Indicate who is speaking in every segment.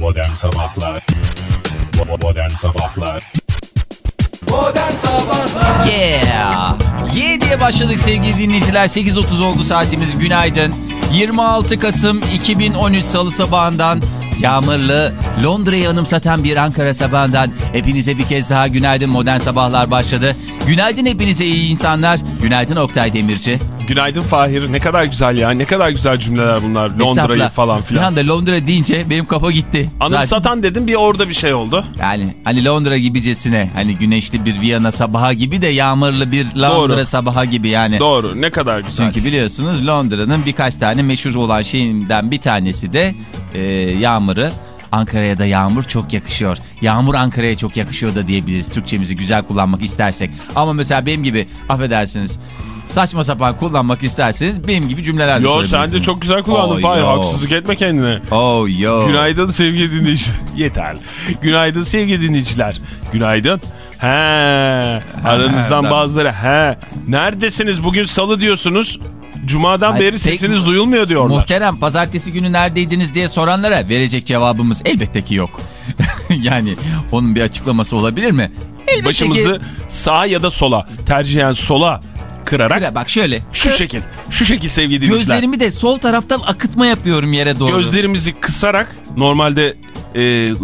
Speaker 1: Modern Sabahlar Modern Sabahlar
Speaker 2: Modern Sabahlar
Speaker 3: Yeah. Yeah diye başladık sevgili dinleyiciler. 8.30 oldu saatimiz. Günaydın. 26 Kasım 2013 Salı sabahından yağmurlu Londra'yı anımsatan bir Ankara sabahından hepinize bir kez daha günaydın modern sabahlar başladı. Günaydın hepinize iyi insanlar. Günaydın Oktay Demirci.
Speaker 4: Günaydın Fahir. Ne kadar güzel ya. Ne kadar güzel cümleler bunlar. Londra'yı falan
Speaker 3: Bir
Speaker 4: filan.
Speaker 3: anda Londra deyince benim kafa gitti. Zaten-
Speaker 4: Anımsatan dedim bir orada bir şey oldu.
Speaker 3: Yani hani Londra gibicesine hani güneşli bir Viyana sabaha gibi de yağmurlu bir Londra
Speaker 4: Doğru.
Speaker 3: sabaha gibi yani.
Speaker 4: Doğru. Ne kadar güzel.
Speaker 3: Çünkü biliyorsunuz Londra'nın birkaç tane meşhur olan şeyinden bir tanesi de e, yağmuru. Ankara'ya da yağmur çok yakışıyor. Yağmur Ankara'ya çok yakışıyor da diyebiliriz. Türkçemizi güzel kullanmak istersek. Ama mesela benim gibi affedersiniz saçma sapan kullanmak isterseniz benim gibi cümleler
Speaker 4: Yo sen de çok güzel kullandın
Speaker 3: Oh,
Speaker 4: Fahir. Haksızlık etme kendine.
Speaker 3: Oh yo.
Speaker 4: Günaydın sevgili dinleyiciler. Yeter. Günaydın sevgili dinleyiciler. Günaydın. He. Aranızdan bazıları he. Neredesiniz bugün salı diyorsunuz. Cuma'dan
Speaker 3: Ay,
Speaker 4: beri sesiniz duyulmuyor diyorlar.
Speaker 3: Muhterem pazartesi günü neredeydiniz diye soranlara verecek cevabımız elbette ki yok. yani onun bir açıklaması olabilir mi? Elbette
Speaker 4: Başımızı
Speaker 3: ki.
Speaker 4: sağa ya da sola tercihen sola kırarak
Speaker 3: Kıra- Bak şöyle.
Speaker 4: şu
Speaker 3: kır-
Speaker 4: şekil. Şu şekil sevgili dinleyiciler.
Speaker 3: Gözlerimi de sol taraftan akıtma yapıyorum yere doğru.
Speaker 4: Gözlerimizi kısarak normalde e,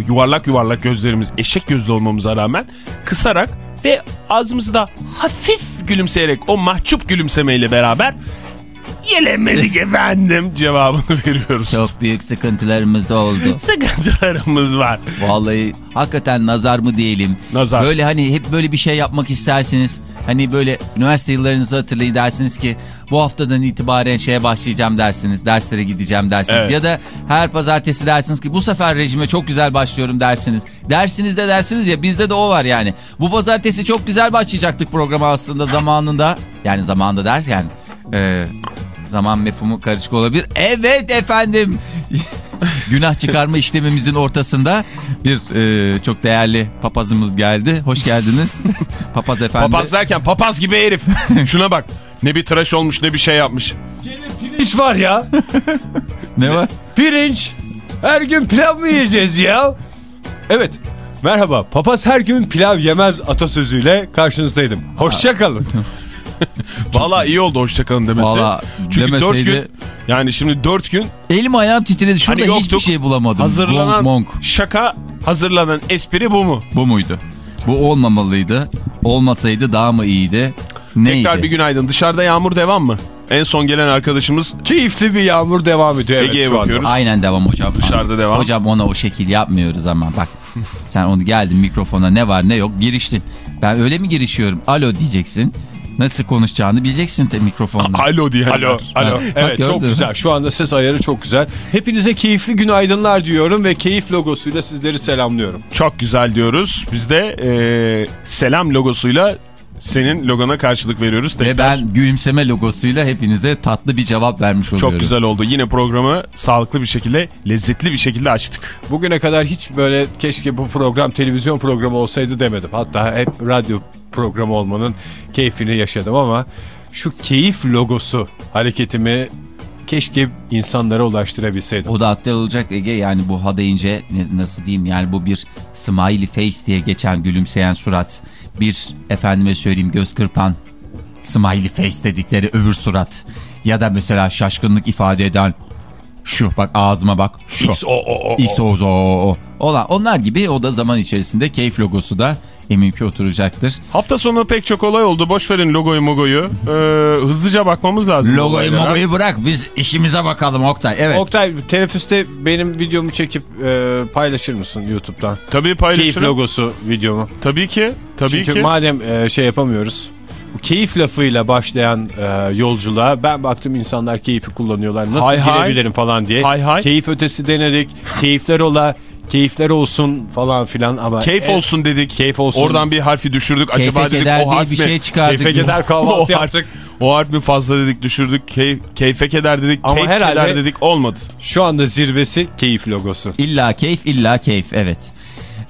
Speaker 4: yuvarlak yuvarlak gözlerimiz eşek gözlü olmamıza rağmen kısarak ve ağzımızı da hafif gülümseyerek o mahcup gülümsemeyle beraber Yelemedik efendim cevabını veriyoruz.
Speaker 3: Çok büyük sıkıntılarımız oldu.
Speaker 4: Sıkıntılarımız var.
Speaker 3: Vallahi hakikaten nazar mı diyelim.
Speaker 4: Nazar.
Speaker 3: Böyle hani hep böyle bir şey yapmak istersiniz. Hani böyle üniversite yıllarınızı hatırlayın dersiniz ki bu haftadan itibaren şeye başlayacağım dersiniz. Derslere gideceğim dersiniz.
Speaker 4: Evet.
Speaker 3: Ya da her pazartesi dersiniz ki bu sefer rejime çok güzel başlıyorum dersiniz. Dersiniz de dersiniz ya bizde de o var yani. Bu pazartesi çok güzel başlayacaktık programa aslında zamanında. Yani zamanında derken e, zaman mefhumu karışık olabilir. Evet efendim. Günah çıkarma işlemimizin ortasında bir e, çok değerli papazımız geldi. Hoş geldiniz. Papaz efendi.
Speaker 4: Papaz derken papaz gibi herif. Şuna bak. Ne bir tıraş olmuş ne bir şey yapmış.
Speaker 5: Pirinç var ya.
Speaker 3: Ne var?
Speaker 5: Pirinç. Her gün pilav mı yiyeceğiz ya? Evet. Merhaba. Papaz her gün pilav yemez atasözüyle karşınızdaydım. Hoşçakalın.
Speaker 4: Valla iyi oldu hoşçakalın demesi.
Speaker 3: Valla
Speaker 4: Çünkü dört
Speaker 3: demeseydi-
Speaker 4: gün yani şimdi dört gün
Speaker 3: Elim ayağım titredi. Şurada
Speaker 4: Hani
Speaker 3: hiçbir
Speaker 4: yoktuk.
Speaker 3: şey bulamadım.
Speaker 4: hazırlanan
Speaker 3: Monk, monk.
Speaker 4: şaka hazırlanan espri bu mu?
Speaker 3: Bu muydu? Bu olmamalıydı. Olmasaydı daha mı iyiydi? Neydi?
Speaker 4: Tekrar bir günaydın. Dışarıda yağmur devam mı? En son gelen arkadaşımız
Speaker 5: Keyifli bir yağmur devam ediyor. Evet,
Speaker 4: Ege'ye bakıyoruz.
Speaker 3: Aynen devam hocam.
Speaker 4: Dışarıda devam.
Speaker 3: Hocam ona o şekil yapmıyoruz ama bak. sen onu geldin mikrofona ne var ne yok giriştin. Ben öyle mi girişiyorum? Alo diyeceksin. Nasıl konuşacağını bileceksin te mikrofonla.
Speaker 4: Alo diye.
Speaker 5: Alo, alo.
Speaker 3: Bak,
Speaker 5: Evet çok güzel. Şu anda ses ayarı çok güzel. Hepinize keyifli günaydınlar diyorum ve keyif logosuyla sizleri selamlıyorum.
Speaker 4: Çok güzel diyoruz. Biz de e, selam logosuyla senin logona karşılık veriyoruz.
Speaker 3: Ve
Speaker 4: Tekrar
Speaker 3: ben gülümseme logosuyla hepinize tatlı bir cevap vermiş oluyorum.
Speaker 4: Çok güzel oldu. Yine programı sağlıklı bir şekilde, lezzetli bir şekilde açtık.
Speaker 5: Bugüne kadar hiç böyle keşke bu program televizyon programı olsaydı demedim. Hatta hep radyo programı olmanın keyfini yaşadım ama şu keyif logosu hareketimi keşke insanlara ulaştırabilseydim.
Speaker 3: O da aktar olacak Ege yani bu ha deyince nasıl diyeyim yani bu bir smiley face diye geçen gülümseyen surat. Bir efendime söyleyeyim göz kırpan smiley face dedikleri öbür surat. Ya da mesela şaşkınlık ifade eden şu bak ağzıma bak şu.
Speaker 4: X, o, o, o,
Speaker 3: X, O, O, O. Olan, onlar gibi o da zaman içerisinde keyif logosu da eminim ki oturacaktır.
Speaker 4: Hafta sonu pek çok olay oldu. Boş verin logoyu mogoyu. Ee, hızlıca bakmamız lazım.
Speaker 3: Logoyu mogoyu bırak biz işimize bakalım Oktay. Evet.
Speaker 5: Oktay teneffüste benim videomu çekip e, paylaşır mısın YouTube'dan?
Speaker 4: Tabii
Speaker 5: Keyif
Speaker 4: paylaşırım.
Speaker 5: logosu videomu.
Speaker 4: Tabii ki. Tabii
Speaker 5: Çünkü
Speaker 4: ki.
Speaker 5: madem e, şey yapamıyoruz. Bu keyif lafıyla başlayan e, yolculuğa ben baktım insanlar keyfi kullanıyorlar. Nasıl
Speaker 4: Hay hay.
Speaker 5: girebilirim falan diye.
Speaker 4: Hay hay.
Speaker 5: Keyif ötesi denedik. Keyifler ola, keyifler olsun falan filan ama
Speaker 4: Keyif
Speaker 5: en-
Speaker 4: olsun dedik.
Speaker 5: Keyif olsun.
Speaker 4: Oradan bir harfi düşürdük.
Speaker 3: Keyfe
Speaker 4: Acaba dedik
Speaker 3: keder
Speaker 4: o
Speaker 3: diye
Speaker 4: harf
Speaker 3: bir
Speaker 4: mi?
Speaker 3: şey çıkardık.
Speaker 5: Keyfe keder kahvaltı yaptık.
Speaker 4: o harf mi fazla dedik düşürdük. Keyif, keyfe keder dedik.
Speaker 5: Ama
Speaker 4: keyif
Speaker 5: herhalde-
Speaker 4: keder dedik. Olmadı.
Speaker 5: Şu anda zirvesi keyif logosu.
Speaker 3: İlla keyif illa keyif evet.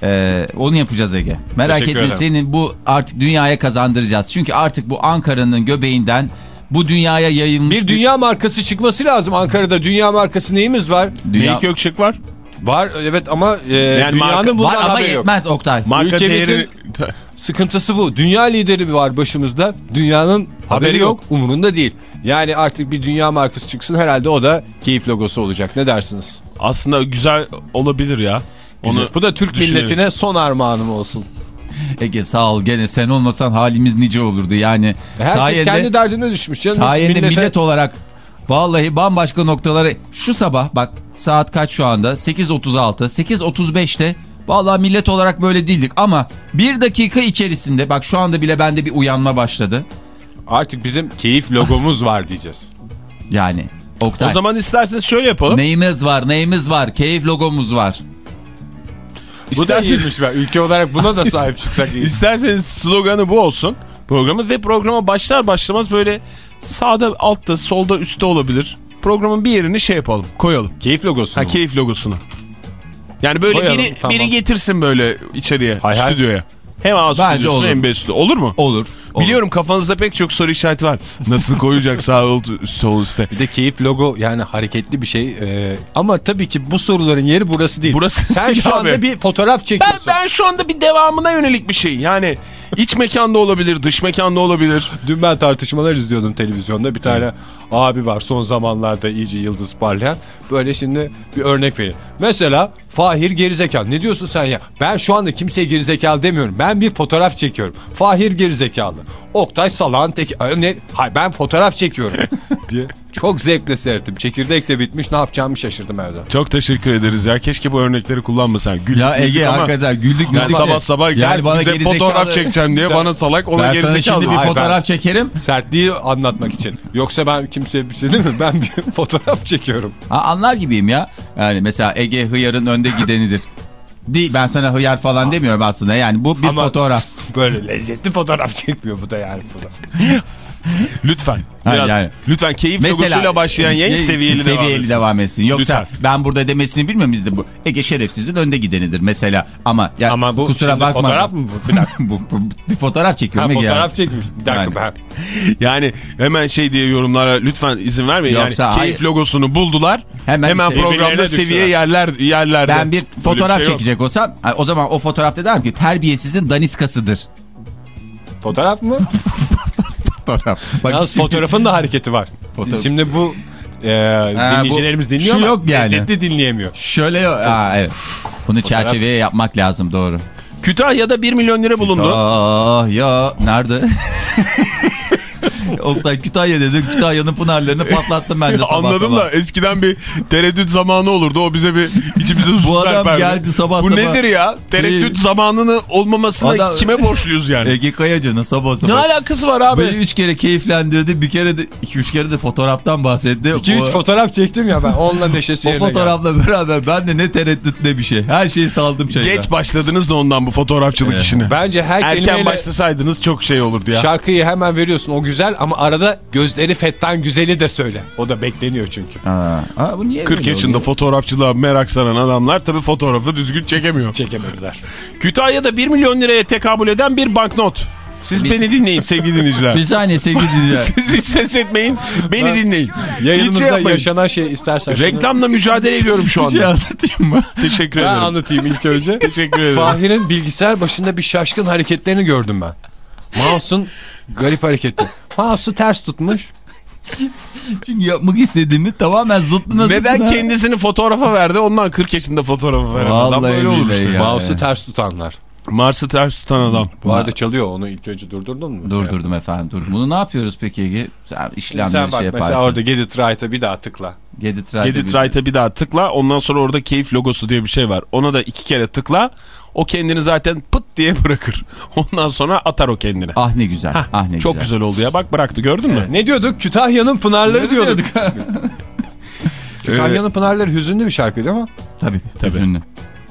Speaker 3: Ee, onu yapacağız Ege. Merak
Speaker 5: Teşekkür
Speaker 3: etme
Speaker 5: ederim.
Speaker 3: senin bu artık dünyaya kazandıracağız. Çünkü artık bu Ankara'nın göbeğinden bu dünyaya yayılmış
Speaker 5: Bir dünya markası çıkması lazım Ankara'da. Dünya markası neyimiz var?
Speaker 3: dünya
Speaker 4: Melik Gökçek var.
Speaker 5: Var evet ama e,
Speaker 4: Yani
Speaker 5: dünyanın
Speaker 4: marka-
Speaker 5: bundan
Speaker 3: Var ama
Speaker 5: haberi yok.
Speaker 3: yetmez Oktay.
Speaker 4: Marka
Speaker 5: Ülkemizin-
Speaker 4: değeri...
Speaker 5: Sıkıntısı bu. Dünya lideri var başımızda. Dünyanın haberi yok. Umurunda değil. Yani artık bir dünya markası çıksın herhalde o da keyif logosu olacak. Ne dersiniz?
Speaker 4: Aslında güzel olabilir ya. Onu
Speaker 5: bu da Türk
Speaker 4: düşünelim.
Speaker 5: milletine son armağanım olsun.
Speaker 3: Ege sağ ol gene sen olmasan halimiz nice olurdu yani.
Speaker 5: Herkes
Speaker 3: sayende,
Speaker 5: kendi derdine düşmüş canım.
Speaker 3: sayende
Speaker 5: Millete-
Speaker 3: millet olarak vallahi bambaşka noktaları şu sabah bak saat kaç şu anda 8.36 8.35'te vallahi millet olarak böyle değildik ama bir dakika içerisinde bak şu anda bile bende bir uyanma başladı.
Speaker 5: Artık bizim keyif logomuz var diyeceğiz.
Speaker 3: Yani Oktay
Speaker 4: O zaman isterseniz şöyle yapalım.
Speaker 3: neyimiz var neyimiz var keyif logomuz var.
Speaker 5: Bu da iyiymiş be. Ülke olarak buna da sahip çıksak iyi.
Speaker 4: İsterseniz sloganı bu olsun. Programı ve programa başlar başlamaz böyle sağda altta solda üstte olabilir. Programın bir yerini şey yapalım koyalım.
Speaker 5: Keyif logosu
Speaker 4: Ha
Speaker 5: mu?
Speaker 4: keyif logosunu. Yani böyle
Speaker 5: Koyalım,
Speaker 4: biri,
Speaker 5: tamam.
Speaker 4: biri getirsin böyle içeriye
Speaker 5: Hay
Speaker 4: stüdyoya. Hem A
Speaker 3: Bence
Speaker 4: stüdyosu
Speaker 3: olur.
Speaker 4: hem B stüdyosu. Olur mu?
Speaker 3: Olur. olur.
Speaker 4: Biliyorum kafanızda pek çok soru işareti var. Nasıl koyacak sağ sol üstte.
Speaker 5: Bir de keyif logo yani hareketli bir şey. Ee, ama tabii ki bu soruların yeri burası değil.
Speaker 4: Burası
Speaker 5: Sen şu
Speaker 4: Abi.
Speaker 5: anda bir fotoğraf
Speaker 4: Ben,
Speaker 5: çekiyorsun.
Speaker 4: ben şu anda bir devamına yönelik bir şey. Yani iç mekanda olabilir, dış mekanda olabilir.
Speaker 5: Dün ben tartışmalar izliyordum televizyonda. Bir tane abi var son zamanlarda iyice yıldız parlayan. Böyle şimdi bir örnek vereyim. Mesela Fahir gerizekalı. Ne diyorsun sen ya? Ben şu anda kimseye gerizekalı demiyorum. Ben bir fotoğraf çekiyorum. Fahir gerizekalı. Oktay salağın tek... Ay, Ne? Hayır ben fotoğraf çekiyorum diye. Çok zevkle seyrettim. Çekirdek de bitmiş. Ne yapacağımı şaşırdım evde.
Speaker 4: Çok teşekkür ederiz ya. Keşke bu örnekleri kullanmasan. Güldük,
Speaker 3: Ya Ege
Speaker 4: güldük ama
Speaker 3: hakikaten güldük
Speaker 4: Yani
Speaker 3: güldük.
Speaker 4: sabah sabah gel
Speaker 3: Yani bana
Speaker 4: bize fotoğraf çekeceğim diye bana salak ona
Speaker 3: Ben sana
Speaker 4: gerizekalı.
Speaker 3: şimdi bir fotoğraf çekerim.
Speaker 5: Sertliği anlatmak için. Yoksa ben kimseye bir şey değil mi? Ben bir fotoğraf çekiyorum.
Speaker 3: Ha, anlar gibiyim ya. Yani mesela Ege hıyarın önde gidenidir. Değil ben sana hıyar falan demiyorum aslında. Yani bu bir
Speaker 5: Ama-
Speaker 3: fotoğraf.
Speaker 5: Böyle lezzetli fotoğraf çekmiyor bu da yani.
Speaker 4: Lütfen.
Speaker 3: Ha,
Speaker 4: Biraz,
Speaker 3: yani.
Speaker 4: Lütfen keyif logosuyla başlayan yayın
Speaker 3: ye-
Speaker 4: seviyeli, devam
Speaker 3: seviyeli
Speaker 4: etsin.
Speaker 3: devam etsin. Yoksa
Speaker 4: Lütfen.
Speaker 3: ben burada demesini bilmiyor muyuz de bu? Ege şerefsizin önde gidenidir mesela. Ama ya
Speaker 5: Ama bu
Speaker 3: kusura bakma.
Speaker 5: fotoğraf mı bu? Bir
Speaker 3: bu, bu- bir fotoğraf
Speaker 5: Ha,
Speaker 3: çekiyorum Ege.
Speaker 5: fotoğraf çekmiş. Bir dakika
Speaker 3: Yani.
Speaker 5: ben.
Speaker 4: Yani hemen şey diye yorumlara lütfen izin vermeyin.
Speaker 3: Yoksa
Speaker 4: yani
Speaker 3: hayır.
Speaker 4: keyif logosunu buldular.
Speaker 3: Hemen
Speaker 4: Hemen, programda seviye yerler yerlerde.
Speaker 3: Ben bir fotoğraf
Speaker 4: şey yok.
Speaker 3: çekecek olsam ha, o zaman o fotoğrafta derim ki terbiyesizin daniskasıdır.
Speaker 5: Fotoğraf mı?
Speaker 3: Fotoğraf. Bak,
Speaker 5: Yalnız
Speaker 3: şimdi-
Speaker 5: fotoğrafın da hareketi var.
Speaker 3: Fotoğraf-
Speaker 5: Şimdi bu e,
Speaker 3: Ha,
Speaker 5: dinleyicilerimiz
Speaker 3: bu-
Speaker 5: dinliyor
Speaker 3: şu
Speaker 5: ama
Speaker 3: yok yani.
Speaker 5: lezzetli dinleyemiyor.
Speaker 3: Şöyle yok. Ha, evet. Bunu çerçeveye yapmak lazım doğru.
Speaker 4: Kütahya'da 1 milyon lira bulundu.
Speaker 3: Ah ya nerede? Oktay Kütahya dedim. Kütahya'nın pınarlarını patlattım ben de sabah
Speaker 4: Anladım
Speaker 3: sabah.
Speaker 4: da eskiden bir tereddüt zamanı olurdu. O bize bir içimize su
Speaker 3: Bu adam geldi sabah
Speaker 4: Bu
Speaker 3: sabah.
Speaker 4: nedir ya? Tereddüt zamanının olmamasına
Speaker 3: Adam-
Speaker 4: kime borçluyuz yani?
Speaker 3: Ege Kayacan'ın sabah
Speaker 4: ne
Speaker 3: sabah.
Speaker 4: alakası var abi?
Speaker 3: Beni üç kere keyiflendirdi. Bir kere de iki üç kere de fotoğraftan bahsetti.
Speaker 5: 2-3
Speaker 3: o,
Speaker 5: fotoğraf çektim ya ben. Onunla neşesi
Speaker 3: o fotoğrafla beraber ben de ne tereddüt ne bir şey. Her şeyi saldım şeyden.
Speaker 4: Geç başladınız da ondan bu fotoğrafçılık
Speaker 3: Evet.
Speaker 4: işine.
Speaker 5: Bence her
Speaker 4: Erken
Speaker 5: kelimeyle
Speaker 4: başlasaydınız çok şey olurdu ya.
Speaker 5: şarkıyı hemen veriyorsun. O güzel ama arada gözleri fettan güzeli de söyle. O da bekleniyor çünkü.
Speaker 3: Aa, aa, bu niye
Speaker 4: 40
Speaker 3: böyle
Speaker 4: yaşında
Speaker 3: oluyor?
Speaker 4: fotoğrafçılığa merak saran adamlar tabii fotoğrafı düzgün çekemiyor.
Speaker 5: Çekemediler.
Speaker 4: Kütahya'da 1 milyon liraya tekabül eden bir banknot. Siz
Speaker 3: Biz-
Speaker 4: beni dinleyin sevgili dinleyiciler.
Speaker 3: Bir saniye sevgili dinleyiciler.
Speaker 4: Siz hiç ses etmeyin. Beni
Speaker 5: Ben-
Speaker 4: dinleyin.
Speaker 5: Yayınımızda
Speaker 4: şey yapmayın.
Speaker 5: yaşanan şey istersen şunu-
Speaker 4: Reklamla mücadele ediyorum şu
Speaker 3: Bir şey
Speaker 4: anda.
Speaker 3: anlatayım mı?
Speaker 4: Teşekkür
Speaker 5: Ben
Speaker 4: ederim.
Speaker 5: anlatayım ilk önce.
Speaker 4: Teşekkür ederim.
Speaker 5: Fahir'in bilgisayar başında bir şaşkın hareketlerini gördüm ben. Mouse'un garip hareketi. Mouse'u ters tutmuş.
Speaker 3: Çünkü yapmak istediğimi tamamen zıttına
Speaker 4: Neden
Speaker 3: zıttına-
Speaker 4: kendisini fotoğrafa verdi? Ondan 40 yaşında fotoğrafı veren adam
Speaker 3: Vallahi
Speaker 4: böyle olur
Speaker 3: billahi
Speaker 4: işte.
Speaker 3: ya.
Speaker 5: Mouse'u ters tutanlar.
Speaker 4: Mars'ı ters tutan adam.
Speaker 5: Bu arada çalıyor onu ilk önce durdurdun mu?
Speaker 3: Durdurdum efendim dur. Bunu ne yapıyoruz peki Ege? Sen işlemleri
Speaker 5: Sen bak
Speaker 3: şey yaparsın.
Speaker 5: mesela orada Get It Right'a bir daha tıkla.
Speaker 3: Get it
Speaker 4: it
Speaker 3: bir-
Speaker 4: right'a bir daha tıkla. Ondan sonra orada keyif logosu diye bir şey var. Ona da iki kere tıkla. O kendini zaten pıt diye bırakır. Ondan sonra atar o kendine.
Speaker 3: Ah ne güzel.
Speaker 4: Hah,
Speaker 3: ah ne
Speaker 4: çok
Speaker 3: güzel.
Speaker 4: güzel oldu ya. Bak bıraktı gördün mü?
Speaker 5: Ne diyorduk? Kütahya'nın Pınarları diyorduk. Kütahya'nın Pınarları hüzünlü bir şarkıydı ama.
Speaker 3: Tabii,
Speaker 4: Tabii.
Speaker 3: hüzünlü.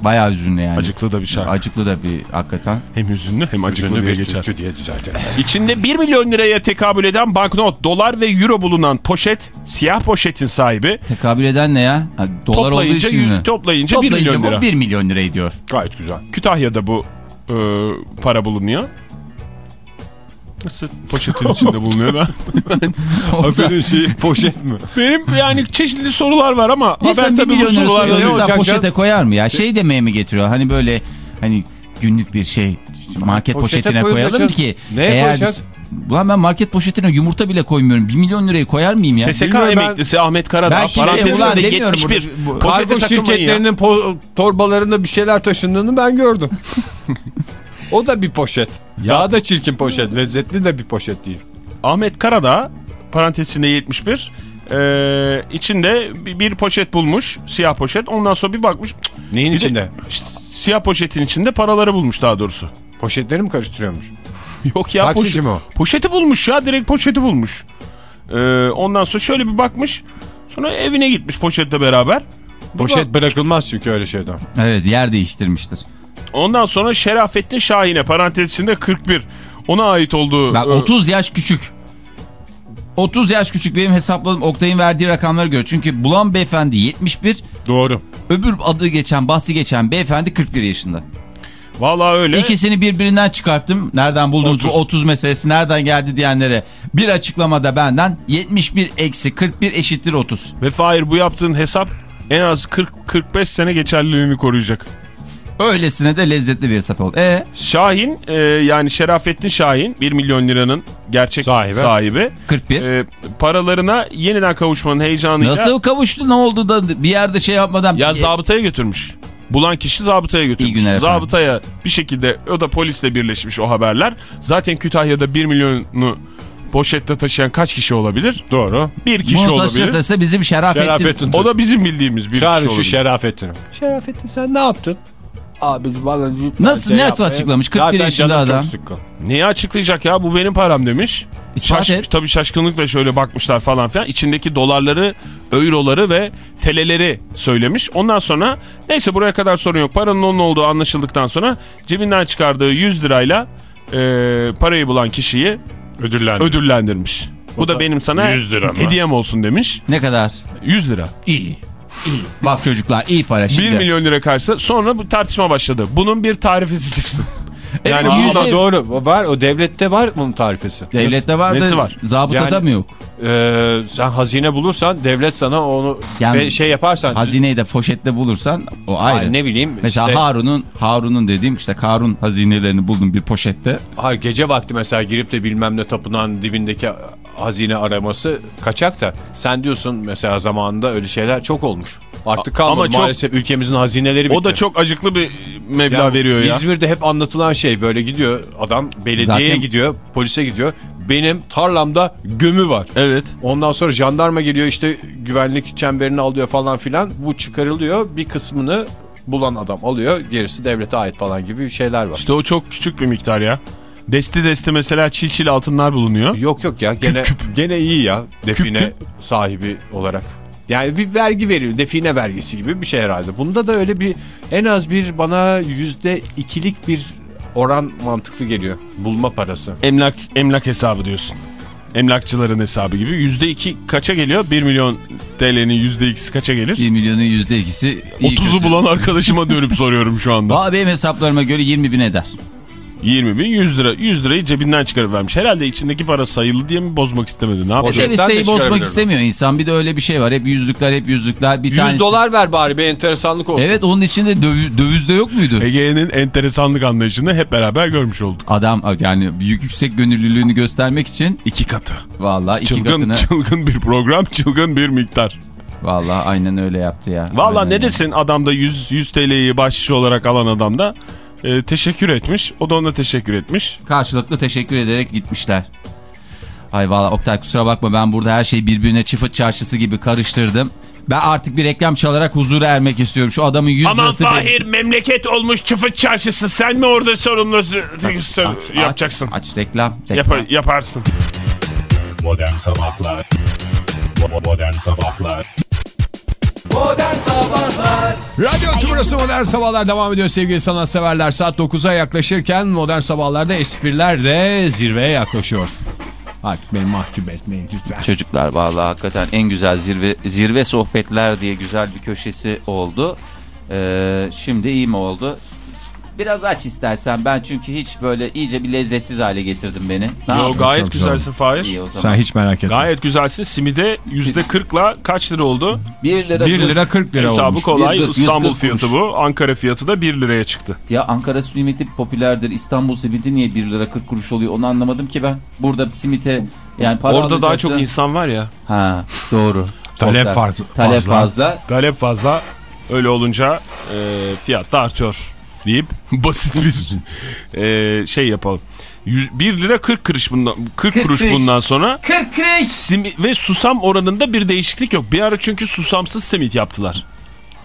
Speaker 3: Bayağı hüzünlü yani.
Speaker 4: Acıklı da bir şarkı.
Speaker 3: Acıklı da bir hakikaten.
Speaker 4: Hem hüzünlü hem acıklı diye geçer.
Speaker 5: türkü diye düzeltelim.
Speaker 4: İçinde 1 milyon liraya tekabül eden banknot, dolar ve euro bulunan poşet, siyah poşetin sahibi
Speaker 3: Tekabül eden ne ya? Ha, dolar olduğu
Speaker 4: toplayınca,
Speaker 3: için mi?
Speaker 4: toplayınca 1
Speaker 3: Toplayınca
Speaker 4: milyon
Speaker 3: bu
Speaker 4: lira.
Speaker 3: 1 milyon lira ediyor.
Speaker 5: Gayet güzel.
Speaker 4: Kütahya'da bu e, para bulunuyor. Nasıl poşetin içinde bulunuyor da?
Speaker 5: Haberin şeyi poşet mi?
Speaker 4: Benim yani çeşitli sorular var ama
Speaker 3: İnsan
Speaker 4: haber tabii bu
Speaker 3: milyon lira
Speaker 4: sorular
Speaker 3: soruyor.
Speaker 5: ne olacak
Speaker 3: poşete koyar mı ya? Şey demeye mi getiriyor? Hani böyle hani günlük bir şey market
Speaker 5: Poşete
Speaker 3: poşetine koyalım ki.
Speaker 5: Neye
Speaker 3: eğer
Speaker 5: koyacağız?
Speaker 3: Ulan ben market poşetine yumurta bile koymuyorum. 1 milyon lirayı koyar mıyım ya?
Speaker 4: SSK
Speaker 5: Bilmiyorum ben-
Speaker 4: emeklisi Ahmet Karadağ
Speaker 3: Ben
Speaker 4: parantezinde
Speaker 3: ulan demiyorum
Speaker 4: 71.
Speaker 3: burada. Bu-
Speaker 4: Poşete
Speaker 5: Kargo
Speaker 4: ya.
Speaker 5: şirketlerinin po- torbalarında bir şeyler taşındığını ben gördüm. o da bir poşet. Daha da çirkin poşet. Lezzetli de bir poşet değil.
Speaker 4: Ahmet Karadağ parantez içinde 71 ee, içinde bir, poşet bulmuş siyah poşet ondan sonra bir bakmış
Speaker 5: Neyin
Speaker 4: bir de
Speaker 5: içinde?
Speaker 4: işte siyah poşetin içinde paraları bulmuş daha doğrusu.
Speaker 5: Poşetleri mi karıştırıyormuş?
Speaker 4: Yok ya
Speaker 5: Taksici
Speaker 4: poşet-
Speaker 5: mi o?
Speaker 4: poşeti bulmuş ya direkt poşeti bulmuş. Ee, ondan sonra şöyle bir bakmış sonra evine gitmiş poşetle beraber.
Speaker 5: Poşet bırakılmaz çünkü öyle şeyden.
Speaker 3: Evet yer değiştirmiştir.
Speaker 4: Ondan sonra Şerafettin Şahin'e parantez içinde 41 ona ait olduğu.
Speaker 3: Bak
Speaker 4: e,
Speaker 3: 30 yaş küçük. 30 yaş küçük benim hesapladığım Oktay'ın verdiği rakamlara göre. Çünkü Bulan beyefendi 71,
Speaker 5: Doğru.
Speaker 3: öbür adı geçen, bahsi geçen beyefendi 41 yaşında.
Speaker 4: Vallahi öyle.
Speaker 3: İkisini birbirinden çıkarttım. Nereden buldunuz bu
Speaker 4: 30.
Speaker 3: 30 meselesi nereden geldi diyenlere bir açıklamada benden 71 eksi 41 eşittir 30.
Speaker 4: Ve Fahir bu yaptığın hesap en az 40-45 sene geçerliliğini koruyacak.
Speaker 3: Öylesine de lezzetli bir hesap oldu. E
Speaker 4: Şahin e, yani Şerafettin Şahin 1 milyon liranın gerçek
Speaker 5: Sahibi.
Speaker 4: sahibi.
Speaker 3: 41.
Speaker 4: E, paralarına yeniden kavuşmanın heyecanıyla
Speaker 3: Nasıl kavuştu ne oldu da bir yerde şey yapmadan.
Speaker 4: ya
Speaker 3: E,
Speaker 4: zabıtaya götürmüş. Bulan kişi zabıtaya götürmüş.
Speaker 3: İyi günler efendim.
Speaker 4: zabıtaya bir şekilde o da polisle birleşmiş o haberler. Zaten Kütahya'da 1 milyonu poşette taşıyan kaç kişi olabilir?
Speaker 5: Doğru.
Speaker 4: Bir kişi
Speaker 3: Bunu
Speaker 4: olabilir.
Speaker 3: taşıtırsa bizim Şerafettin.
Speaker 5: Şerafettin.
Speaker 4: O da bizim bildiğimiz bir
Speaker 5: Çağır
Speaker 4: kişi
Speaker 5: şu
Speaker 4: olabilir.
Speaker 5: Şerafettin'i. Şerafettin sen ne yaptın? Abi bana
Speaker 3: Nasıl, ne açıklamış? 41 yaşında adam.
Speaker 4: Neyi açıklayacak ya bu benim param demiş.
Speaker 3: İspat
Speaker 4: Şaş, tabii şaşkınlıkla şöyle bakmışlar falan filan. İçindeki dolarları, euroları ve teleleri söylemiş. Ondan sonra neyse buraya kadar sorun yok. Paranın onun olduğu anlaşıldıktan sonra cebinden çıkardığı 100 lirayla e, parayı bulan kişiyi
Speaker 5: Ödüllendi.
Speaker 4: ödüllendirmiş. Bu da benim sana
Speaker 5: 100 lira
Speaker 4: hediyem olsun demiş.
Speaker 3: Ne kadar?
Speaker 4: 100 lira.
Speaker 3: İyi. İyi. Bak çocuklar iyi para şimdi.
Speaker 4: 1 milyon lira karşı sonra bu tartışma başladı. Bunun bir tarifesi çıksın.
Speaker 3: Yani
Speaker 5: Aa,
Speaker 3: yüzde-
Speaker 5: doğru. Var o devlette var bunun tarifesi.
Speaker 3: Devlette var
Speaker 4: Nesi
Speaker 3: da
Speaker 4: var?
Speaker 3: zabıtada
Speaker 5: Yani-
Speaker 3: mı yok?
Speaker 5: Ee, sen hazine bulursan devlet sana onu
Speaker 3: Yani
Speaker 5: ve şey yaparsan
Speaker 3: Hazineyi de poşette bulursan o ayrı.
Speaker 5: Ay, ne bileyim
Speaker 3: Mesela
Speaker 5: işte,
Speaker 3: Harun'un Harun'un dediğim işte Karun hazinelerini buldum bir poşette.
Speaker 5: hayır, gece vakti mesela girip de bilmem ne tapınağın dibindeki hazine araması kaçak da sen diyorsun mesela zamanında öyle şeyler çok olmuş. Artık kalmadı
Speaker 4: ama çok-
Speaker 5: maalesef ülkemizin hazineleri bitti.
Speaker 4: O da çok acıklı bir meblağ
Speaker 5: Ya
Speaker 4: veriyor ya.
Speaker 5: İzmir'de hep anlatılan şey böyle gidiyor adam belediyeye
Speaker 3: Zaten-
Speaker 5: gidiyor polise gidiyor benim tarlamda gömü var.
Speaker 4: Evet.
Speaker 5: Ondan sonra jandarma geliyor işte güvenlik çemberini alıyor falan filan. Bu çıkarılıyor bir kısmını bulan adam alıyor. Gerisi devlete ait falan gibi şeyler var.
Speaker 4: İşte o çok küçük bir miktar ya. Desti desti mesela çil çil altınlar bulunuyor.
Speaker 5: Yok yok ya gene, gene iyi ya define
Speaker 4: küp.
Speaker 5: sahibi olarak. Yani bir vergi veriyor define vergisi gibi bir şey herhalde. Bunda da öyle bir en az bir bana yüzde ikilik bir oran mantıklı geliyor. Bulma parası.
Speaker 4: Emlak emlak hesabı diyorsun. Emlakçıların hesabı gibi. Yüzde iki kaça geliyor? 1 milyon TL'nin yüzde ikisi kaça gelir?
Speaker 3: 1 milyonun yüzde ikisi. iyi
Speaker 4: 30'u
Speaker 3: kötü.
Speaker 4: bulan arkadaşıma dönüp soruyorum şu anda.
Speaker 3: Valla benim hesaplarıma göre 20 bin eder.
Speaker 4: 20 bin 100 lira. 100 lirayı cebinden çıkarıp vermiş. Herhalde içindeki para sayılı diye mi bozmak istemedi? Ne yapacak?
Speaker 5: De
Speaker 3: isteği bozmak istemiyor insan. Bir de öyle bir şey var. Hep yüzlükler hep yüzlükler. Bir
Speaker 5: 100
Speaker 3: tanesi...
Speaker 5: dolar ver bari bir enteresanlık olsun.
Speaker 3: Evet onun içinde dövü- dövizde yok muydu?
Speaker 4: Ege'nin enteresanlık anlayışını hep beraber görmüş olduk.
Speaker 3: Adam yani büyük yüksek gönüllülüğünü göstermek için
Speaker 4: İki katı.
Speaker 3: vallahi iki
Speaker 4: Çılgın,
Speaker 3: katını
Speaker 4: çılgın bir program, çılgın bir miktar.
Speaker 3: vallahi aynen öyle yaptı ya.
Speaker 4: Valla ne
Speaker 3: öyle.
Speaker 4: desin adam da 100, 100 TL'yi bahşiş olarak alan adam da e, teşekkür etmiş. O da ona teşekkür etmiş.
Speaker 3: Karşılıklı teşekkür ederek gitmişler. Ay valla Oktay kusura bakma ben burada her şeyi birbirine çıfıt çarşısı gibi karıştırdım. Ben artık bir reklam çalarak huzura ermek istiyorum. Şu adamın 100
Speaker 4: Aman
Speaker 3: lirası...
Speaker 4: Fahir memleket olmuş çıfıt çarşısı sen mi orada sorumlu
Speaker 3: Aç,
Speaker 4: yapacaksın?
Speaker 3: Aç, aç reklam. reklam.
Speaker 4: Yapa- yaparsın.
Speaker 1: Modern Sabahlar Modern Sabahlar
Speaker 2: Modern Sabahlar
Speaker 5: Radyo Tümrüt'ü Modern Sabahlar devam ediyor sevgili sanatseverler. Saat 9'a yaklaşırken Modern Sabahlar'da espriler de zirveye yaklaşıyor. Artık beni mahcup etmeyin lütfen.
Speaker 3: Çocuklar vallahi hakikaten en güzel zirve zirve sohbetler diye güzel bir köşesi oldu. Ee, şimdi iyi mi oldu? Biraz aç istersen ben çünkü hiç böyle iyice bir lezzetsiz hale getirdim beni. Ne
Speaker 4: Yo, gayet
Speaker 5: Çok
Speaker 4: güzelsin Fahir.
Speaker 5: Sen hiç merak etme.
Speaker 4: Gayet güzelsin. Simide %40'la kaç lira oldu?
Speaker 3: 1 lira.
Speaker 5: 1 lira 40 lira
Speaker 4: Hesabı
Speaker 5: olmuş.
Speaker 4: kolay.
Speaker 3: Bir-
Speaker 4: İstanbul
Speaker 3: 140
Speaker 4: fiyatı bu. Ankara fiyatı da 1 liraya çıktı.
Speaker 3: Ya Ankara simiti popülerdir. İstanbul simiti niye 1 lira 40 kuruş oluyor onu anlamadım ki ben. Burada simite yani para
Speaker 4: Orada daha çok insan var ya.
Speaker 3: Ha doğru.
Speaker 5: Talep fazla-
Speaker 3: Talep
Speaker 5: fazla.
Speaker 3: fazla.
Speaker 4: Talep fazla. Öyle olunca e, fiyat da artıyor deyip basit bir e, şey yapalım. 1 lira 40 kuruş bundan 40
Speaker 3: 40
Speaker 4: kuruş bundan sonra
Speaker 3: 40 kuruş.
Speaker 4: Simi- ve susam oranında bir değişiklik yok. Bir ara çünkü susamsız simit yaptılar.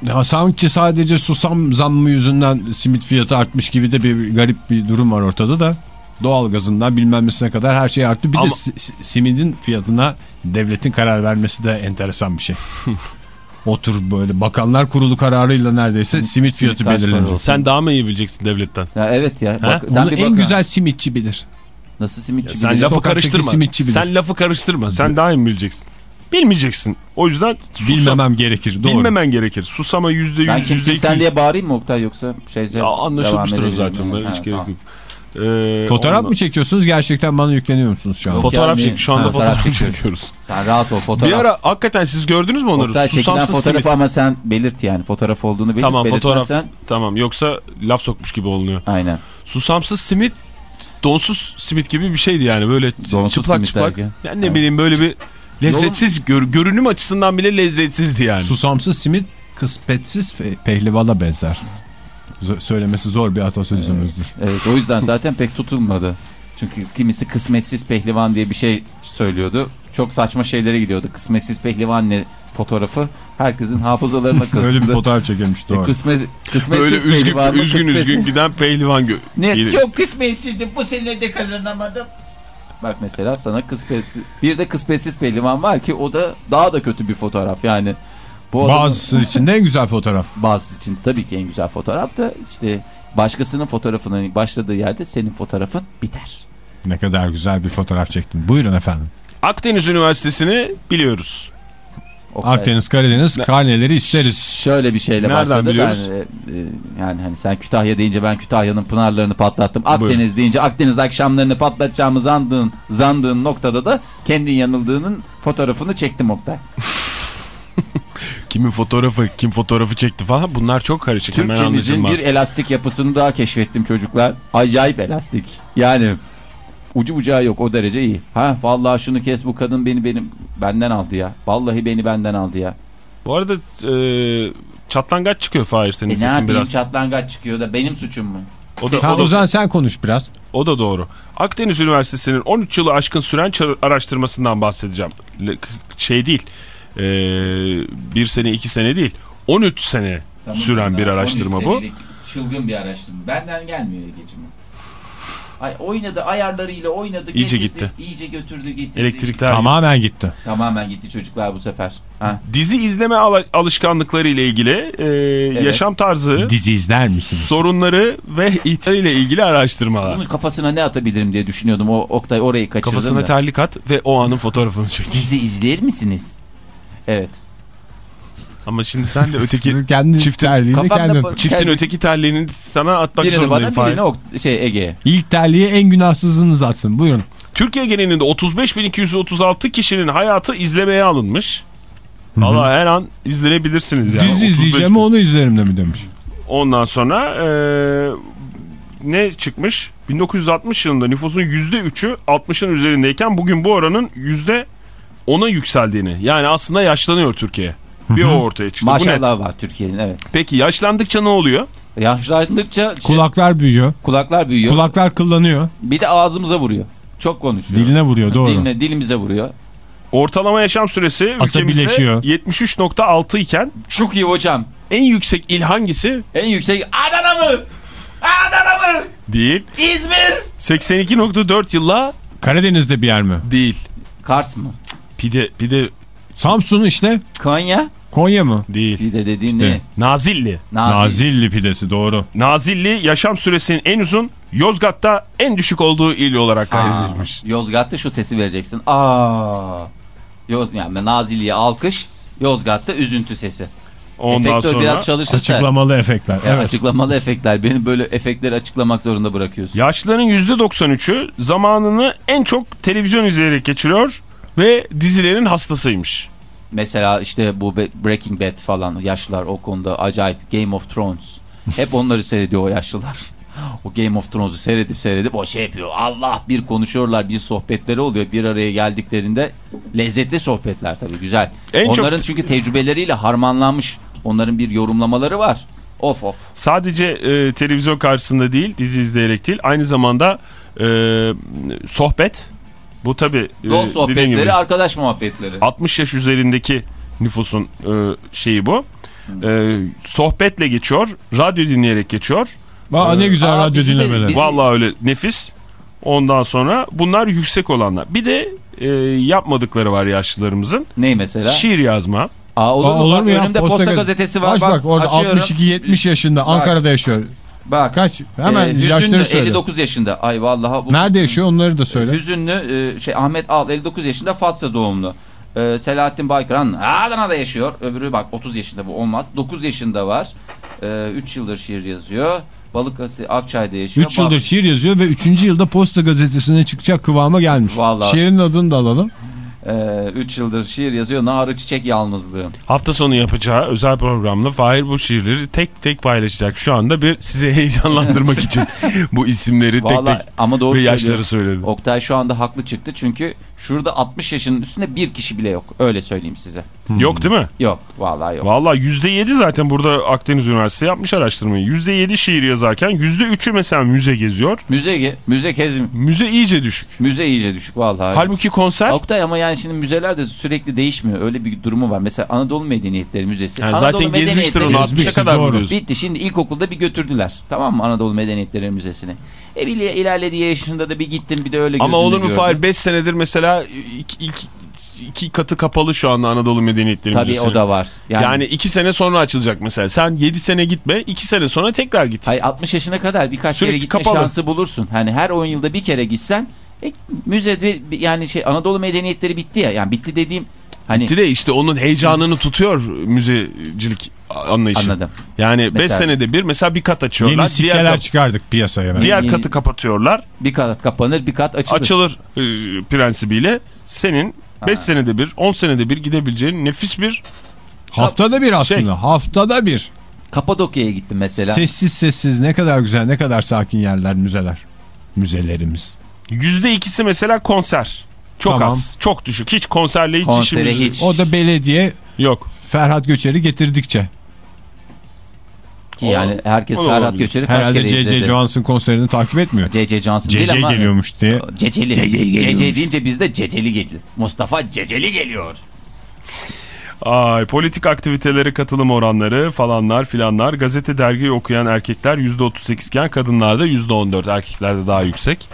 Speaker 5: Ya sanki sadece susam zammı yüzünden simit fiyatı artmış gibi de bir garip bir durum var ortada da. Doğalgazından bilmem nesine kadar her şey arttı. Bir
Speaker 4: Ama-
Speaker 5: de si- si- simidin fiyatına devletin karar vermesi de enteresan bir şey. Otur böyle bakanlar kurulu kararıyla neredeyse simit fiyatı belirlenir.
Speaker 4: Sen daha mı iyi bileceksin devletten?
Speaker 3: Ya evet ya. Bak, sen bir
Speaker 5: en güzel simitçi bilir.
Speaker 3: Nasıl simitçi
Speaker 4: Sen
Speaker 3: bilir?
Speaker 4: lafı
Speaker 5: Sokaktaki
Speaker 4: karıştırma.
Speaker 5: simitçi bilir.
Speaker 4: Sen lafı karıştırma. Sen daha iyi mi bileceksin? Bilmeyeceksin. O yüzden susam,
Speaker 5: Bilmemem gerekir. Doğru.
Speaker 4: bilmemen gerekir. Susama yüzde
Speaker 3: Ben
Speaker 4: yüz,
Speaker 3: kimsin
Speaker 4: yüzde
Speaker 3: sen
Speaker 4: iki
Speaker 3: diye bağırayım mı Oktay yoksa şeyce
Speaker 4: Ya anlaşılmıştır o zaten. Ben hiç
Speaker 3: Ha,
Speaker 4: gerek
Speaker 3: tamam.
Speaker 4: yok. Ee,
Speaker 5: Fotoğraf
Speaker 4: ondan-
Speaker 5: mı çekiyorsunuz? Gerçekten bana yükleniyor musunuz şu an?
Speaker 3: Yok.
Speaker 4: Fotoğraf
Speaker 3: Yani-
Speaker 4: çek. Şu anda
Speaker 3: Ha,
Speaker 4: fotoğraf,
Speaker 3: fotoğraf çekiyoruz. Sen rahat ol fotoğraf.
Speaker 4: Bir ara hakikaten siz gördünüz mü onları?
Speaker 3: Oktay çekilen
Speaker 4: Susamsız
Speaker 3: fotoğrafı
Speaker 4: simit.
Speaker 3: ama sen belirt yani fotoğraf olduğunu belirt.
Speaker 4: Tamam fotoğraf. Tamam yoksa laf sokmuş gibi olunuyor.
Speaker 3: Aynen.
Speaker 4: Susamsız simit donsuz simit gibi bir şeydi yani böyle
Speaker 3: Donsuz
Speaker 4: çıplak çıplak.
Speaker 3: derken.
Speaker 4: Yani ne bileyim böyle bir lezzetsiz gör- görünüm açısından bile lezzetsizdi yani.
Speaker 5: Susamsız simit kısmetsiz pehlivana benzer. Söylemesi zor bir atasözümüzdür.
Speaker 3: Evet o yüzden zaten pek tutulmadı. Çünkü kimisi kısmetsiz pehlivan diye bir şey söylüyordu. Çok saçma şeylere gidiyordu. Kısmetsiz pehlivan ne fotoğrafı herkesin hafızalarına kazındı.
Speaker 5: Öyle bir fotoğraf çekilmiş doğru.
Speaker 3: Kısmet, kısmetsiz
Speaker 4: Böyle üzgün üzgün
Speaker 3: kısmetsiz-
Speaker 4: üzgün giden pehlivan gö
Speaker 3: Ne çok kısmetsizdim bu sene de kazanamadım. Bak mesela sana kısmetsiz bir de kısmetsiz pehlivan var ki o da daha da kötü bir fotoğraf yani. Bu adamın-
Speaker 5: Bazısı için de en güzel fotoğraf.
Speaker 3: bazısı için tabii ki en güzel fotoğraf da işte başkasının fotoğrafının başladığı yerde senin fotoğrafın biter.
Speaker 5: Ne kadar güzel bir fotoğraf çektin. Buyurun efendim.
Speaker 4: Akdeniz Üniversitesi'ni biliyoruz.
Speaker 3: Oktay,
Speaker 5: Akdeniz, Karadeniz karneleri isteriz.
Speaker 3: Şöyle bir şeyle
Speaker 4: Nereden
Speaker 3: başladı.
Speaker 4: biliyoruz?
Speaker 3: Ben, e, yani hani sen Kütahya deyince ben Kütahya'nın pınarlarını patlattım. Akdeniz
Speaker 4: Buyurun.
Speaker 3: deyince Akdeniz akşamlarını patlatacağımı zandığın, zandığın noktada da kendin yanıldığının fotoğrafını çektim Oktay.
Speaker 4: Kimin fotoğrafı, kim fotoğrafı çekti falan bunlar çok karışık. Hemen
Speaker 3: Türkçemizin bir elastik yapısını daha keşfettim çocuklar. Acayip elastik. Yani ucu bucağı yok o derece iyi. Ha vallahi şunu kes bu kadın beni benim benden aldı ya. Vallahi beni benden aldı ya.
Speaker 4: Bu arada e, çatlangaç çıkıyor Fahir senin
Speaker 3: E ne
Speaker 4: sesin
Speaker 3: yapayım
Speaker 4: biraz.
Speaker 3: çatlangaç çıkıyor da benim suçum mu?
Speaker 4: O da,
Speaker 5: Ha,
Speaker 4: o, da,
Speaker 5: o zaman sen konuş biraz.
Speaker 4: o da doğru. Akdeniz Üniversitesi'nin 13 yılı aşkın süren araştırmasından bahsedeceğim. Şey değil. E, bir sene iki sene değil. 13 sene
Speaker 3: Tamam,
Speaker 4: süren bir araştırma
Speaker 3: 13
Speaker 4: bu.
Speaker 3: Çılgın bir araştırma. Benden gelmiyor Ege'cim. Ay oynadı ayarlarıyla oynadı.
Speaker 4: İyice
Speaker 3: getirdi,
Speaker 4: gitti.
Speaker 3: İyice götürdü gitti.
Speaker 4: Elektrikler
Speaker 5: Tamamen gitti.
Speaker 3: Tamamen gitti çocuklar bu sefer. Ha.
Speaker 4: Dizi izleme al- alışkanlıkları ile ilgili e, yaşam tarzı,
Speaker 5: Dizi izler misiniz?
Speaker 4: sorunları ve ile ilgili araştırmalar.
Speaker 3: Bunun kafasına ne atabilirim diye düşünüyordum. O Oktay orayı kaçırdım
Speaker 4: Kafasına
Speaker 3: da.
Speaker 4: terlik at ve o anın fotoğrafını çek.
Speaker 3: Dizi izler misiniz? Evet.
Speaker 4: Ama şimdi sen de öteki
Speaker 5: kendi
Speaker 4: çiftin-
Speaker 5: terliğini kendin.
Speaker 4: çiftin
Speaker 3: Kendi-
Speaker 4: öteki terliğini sana atmak
Speaker 3: Birini
Speaker 4: zorundayım.
Speaker 3: bana birini ok- şey Ege'ye.
Speaker 5: İlk terliği en günahsızınız atsın. Buyurun.
Speaker 4: Türkiye genelinde 35.236 kişinin hayatı izlemeye alınmış. Valla her an izlenebilirsiniz yani.
Speaker 5: Dizi
Speaker 4: 35
Speaker 5: izleyeceğim onu izlerim de mi demiş.
Speaker 4: Ondan sonra eee, ne çıkmış? 1960 yılında nüfusun %3'ü 60'ın üzerindeyken bugün bu oranın %10'a yükseldiğini. Yani aslında yaşlanıyor Türkiye. Bir o ortaya çıktı. Bu net.
Speaker 3: Maşallah var Türkiye'nin evet.
Speaker 4: Peki yaşlandıkça ne oluyor?
Speaker 3: Yaşlandıkça şey,
Speaker 5: Kulaklar büyüyor.
Speaker 3: kulaklar büyüyor.
Speaker 5: Kulaklar kıllanıyor.
Speaker 3: Bir de ağzımıza vuruyor. Çok konuşuyor.
Speaker 5: Diline vuruyor doğru.
Speaker 3: Diline, dilimize vuruyor.
Speaker 4: Ortalama yaşam süresi ülkemizde
Speaker 5: Asabileşiyor.
Speaker 4: 73.6 iken
Speaker 3: Çok iyi hocam.
Speaker 4: en yüksek il hangisi?
Speaker 3: En yüksek Adana mı? Adana mı?
Speaker 4: Değil.
Speaker 3: İzmir.
Speaker 4: 82.4 yılla
Speaker 5: Karadeniz'de bir yer mi?
Speaker 4: değil.
Speaker 3: Kars mı?
Speaker 4: Pide, pide
Speaker 5: Samsun işte.
Speaker 3: Konya.
Speaker 5: Konya mı?
Speaker 4: değil.
Speaker 3: Bir de dediğin
Speaker 5: İşte.
Speaker 3: ne?
Speaker 4: Nazilli.
Speaker 3: Nazi.
Speaker 5: Nazilli pidesi doğru.
Speaker 4: Nazilli yaşam süresinin en uzun, Yozgat'ta en düşük olduğu il olarak kaydedilmiş.
Speaker 3: Yozgat'ta şu sesi vereceksin. Aa. Yoz, yani Nazilli'ye alkış. Yozgat'ta üzüntü sesi.
Speaker 4: Ondan
Speaker 3: Efektör
Speaker 4: sonra
Speaker 3: biraz çalışırsa.
Speaker 5: Açıklamalı efektler. Evet.
Speaker 3: Açıklamalı efektler. Beni böyle efektleri açıklamak zorunda bırakıyorsun.
Speaker 4: yaşlıların %93'ü zamanını en çok televizyon izleyerek geçiriyor ve dizilerin hastasıymış.
Speaker 3: Mesela işte bu Breaking Bad falan yaşlılar o konuda acayip Game of Thrones. Hep onları seyrediyor o yaşlılar. O Game of Thrones'u seyredip seyredip o şey yapıyor. Allah bir konuşuyorlar bir sohbetleri oluyor. Bir araya geldiklerinde lezzetli sohbetler tabii güzel.
Speaker 4: En çok-
Speaker 3: Onların çünkü tecrübeleriyle harmanlanmış. Onların bir yorumlamaları var. Of of.
Speaker 4: Sadece e, televizyon karşısında değil, dizi izleyerek değil, aynı zamanda e, sohbet. Bu tabii e,
Speaker 3: Yol sohbetleri,
Speaker 4: gibi
Speaker 3: arkadaş muhabbetleri.
Speaker 4: 60 yaş üzerindeki nüfusun e, şeyi bu. E, sohbetle geçiyor, radyo dinleyerek geçiyor.
Speaker 5: Aa, ne güzel
Speaker 3: Aa,
Speaker 5: radyo dinlemeleri.
Speaker 3: bizi-
Speaker 4: Vallahi öyle nefis. Ondan sonra bunlar yüksek olanlar. Bir de e, yapmadıkları var yaşlılarımızın.
Speaker 3: Ney mesela?
Speaker 4: Şiir yazma.
Speaker 3: Aa, olur,
Speaker 5: Aa,
Speaker 3: mu?
Speaker 5: olur
Speaker 3: Bak,
Speaker 5: mu ya?
Speaker 3: Önümde posta,
Speaker 5: gaz-
Speaker 3: gazetesi var.
Speaker 5: Aç
Speaker 3: bak,
Speaker 5: bak orada
Speaker 3: açıyorum.
Speaker 5: 62-70 yaşında Ankara'da yaşıyor.
Speaker 3: Bak.
Speaker 5: Kaç? Hemen
Speaker 3: Ee,
Speaker 5: yaşları söyle.
Speaker 3: 59 yaşında. Ay vallahi bu.
Speaker 5: Nerede yaşıyor onları da söyle.
Speaker 3: Hüzünlü e, şey Ahmet Al 59 yaşında Fatsa doğumlu. E, Selahattin Baykaran Adana'da yaşıyor. Öbürü bak 30 yaşında bu olmaz. 9 yaşında var. 3 yıldır şiir yazıyor. Balıkesir Akçay'da yaşıyor.
Speaker 5: 3 yıldır şiir yazıyor ve 3. yılda Posta Gazetesi'ne çıkacak kıvama gelmiş.
Speaker 3: Vallahi.
Speaker 5: Şiirin adını da alalım.
Speaker 3: 3 e, yıldır şiir yazıyor. Narı çiçek yalnızlığı.
Speaker 4: Hafta sonu yapacağı özel programda Fahir bu şiirleri tek tek paylaşacak. Şu anda bir sizi heyecanlandırmak için bu isimleri tek
Speaker 3: Vallahi
Speaker 4: tek
Speaker 3: ama doğru
Speaker 4: ve yaşları söyledi.
Speaker 3: Oktay şu anda haklı çıktı. Çünkü şurada 60 yaşının üstünde bir kişi bile yok. Öyle söyleyeyim size.
Speaker 4: Yok değil mi?
Speaker 3: Yok. Vallahi yok.
Speaker 4: Valla %7 zaten burada Akdeniz Üniversitesi yapmış araştırmayı. %7 şiir yazarken %3'ü mesela müze geziyor.
Speaker 3: Müze, ge- müze kezim.
Speaker 4: Müze iyice düşük.
Speaker 3: Müze iyice düşük vallahi.
Speaker 4: Halbuki konser
Speaker 3: Oktay ama yani şimdi müzeler de sürekli değişmiyor. Öyle bir durumu var. Mesela Anadolu Medeniyetleri Müzesi.
Speaker 4: yani
Speaker 3: Anadolu
Speaker 4: zaten gezmiştir onu
Speaker 3: Medeniyetleri-
Speaker 4: 60'a
Speaker 5: Gezmiştir,
Speaker 4: kadar.
Speaker 3: Bitti. Şimdi ilkokulda bir götürdüler. Tamam mı Anadolu Medeniyetleri Müzesi'ne. E bir ilerlediği yaşında da bir gittim bir de öyle
Speaker 4: Ama olur mu. Fahir 5 senedir mesela ilk, ilk iki katı kapalı şu anda Anadolu Medeniyetleri
Speaker 3: Tabii
Speaker 4: Müzesi.
Speaker 3: o da var. Yani,
Speaker 4: Yani 2 sene sonra açılacak mesela. Sen 7 sene gitme 2 sene sonra tekrar git.
Speaker 3: Ay 60 yaşına kadar birkaç
Speaker 4: Sürekli
Speaker 3: kere gitme
Speaker 4: kapalı.
Speaker 3: şansı bulursun. Hani her 10 yılda bir kere gitsen e, müzede yani şey Anadolu medeniyetleri bitti ya. Yani bitti dediğim hani
Speaker 4: Bitti de işte onun heyecanını tutuyor müzecilik anlayışı.
Speaker 3: Anladım.
Speaker 4: Yani 5
Speaker 3: Mesela-
Speaker 4: senede bir mesela bir kat açıyorlar.
Speaker 5: Yeni
Speaker 4: diğer,
Speaker 5: sikkeler
Speaker 4: kat-
Speaker 5: çıkardık piyasaya. mesela.
Speaker 4: diğer katı kapatıyorlar.
Speaker 3: bir kat kapanır bir kat açılır.
Speaker 4: Açılır e, prensibiyle senin 5 senede bir 10 senede bir gidebileceğin nefis bir
Speaker 5: Haftada bir aslında.
Speaker 4: Şey-
Speaker 5: Haftada bir.
Speaker 3: Kapadokya'ya gittim mesela.
Speaker 5: Sessiz sessiz ne kadar güzel ne kadar sakin yerler müzeler. Müzelerimiz.
Speaker 4: %2'si mesela konser. Çok
Speaker 5: Tamam.
Speaker 4: az. Çok düşük. Hiç konserle hiç
Speaker 3: Konsere
Speaker 4: işimiz
Speaker 3: hiç.
Speaker 5: O da belediye
Speaker 4: yok.
Speaker 5: Ferhat Göçer'i getirdikçe.
Speaker 3: Ki yani herkes
Speaker 4: o
Speaker 3: Ferhat. Göçer'i kaç
Speaker 5: Herhalde
Speaker 3: kere
Speaker 5: C.C.
Speaker 3: izledi.
Speaker 5: Johansson konserini takip etmiyor.
Speaker 3: C.C. Johnson değil
Speaker 5: C.C.
Speaker 3: ama.
Speaker 5: geliyormuş diye.
Speaker 3: Ceceli.
Speaker 5: C.C.
Speaker 3: C.C. deyince bizde Ceceli geliyor. Mustafa Ceceli geliyor.
Speaker 4: Ay, politik aktivitelere katılım oranları falanlar filanlar. Gazete dergi okuyan erkekler %38 iken kadınlarda %14. Erkeklerde daha yüksek.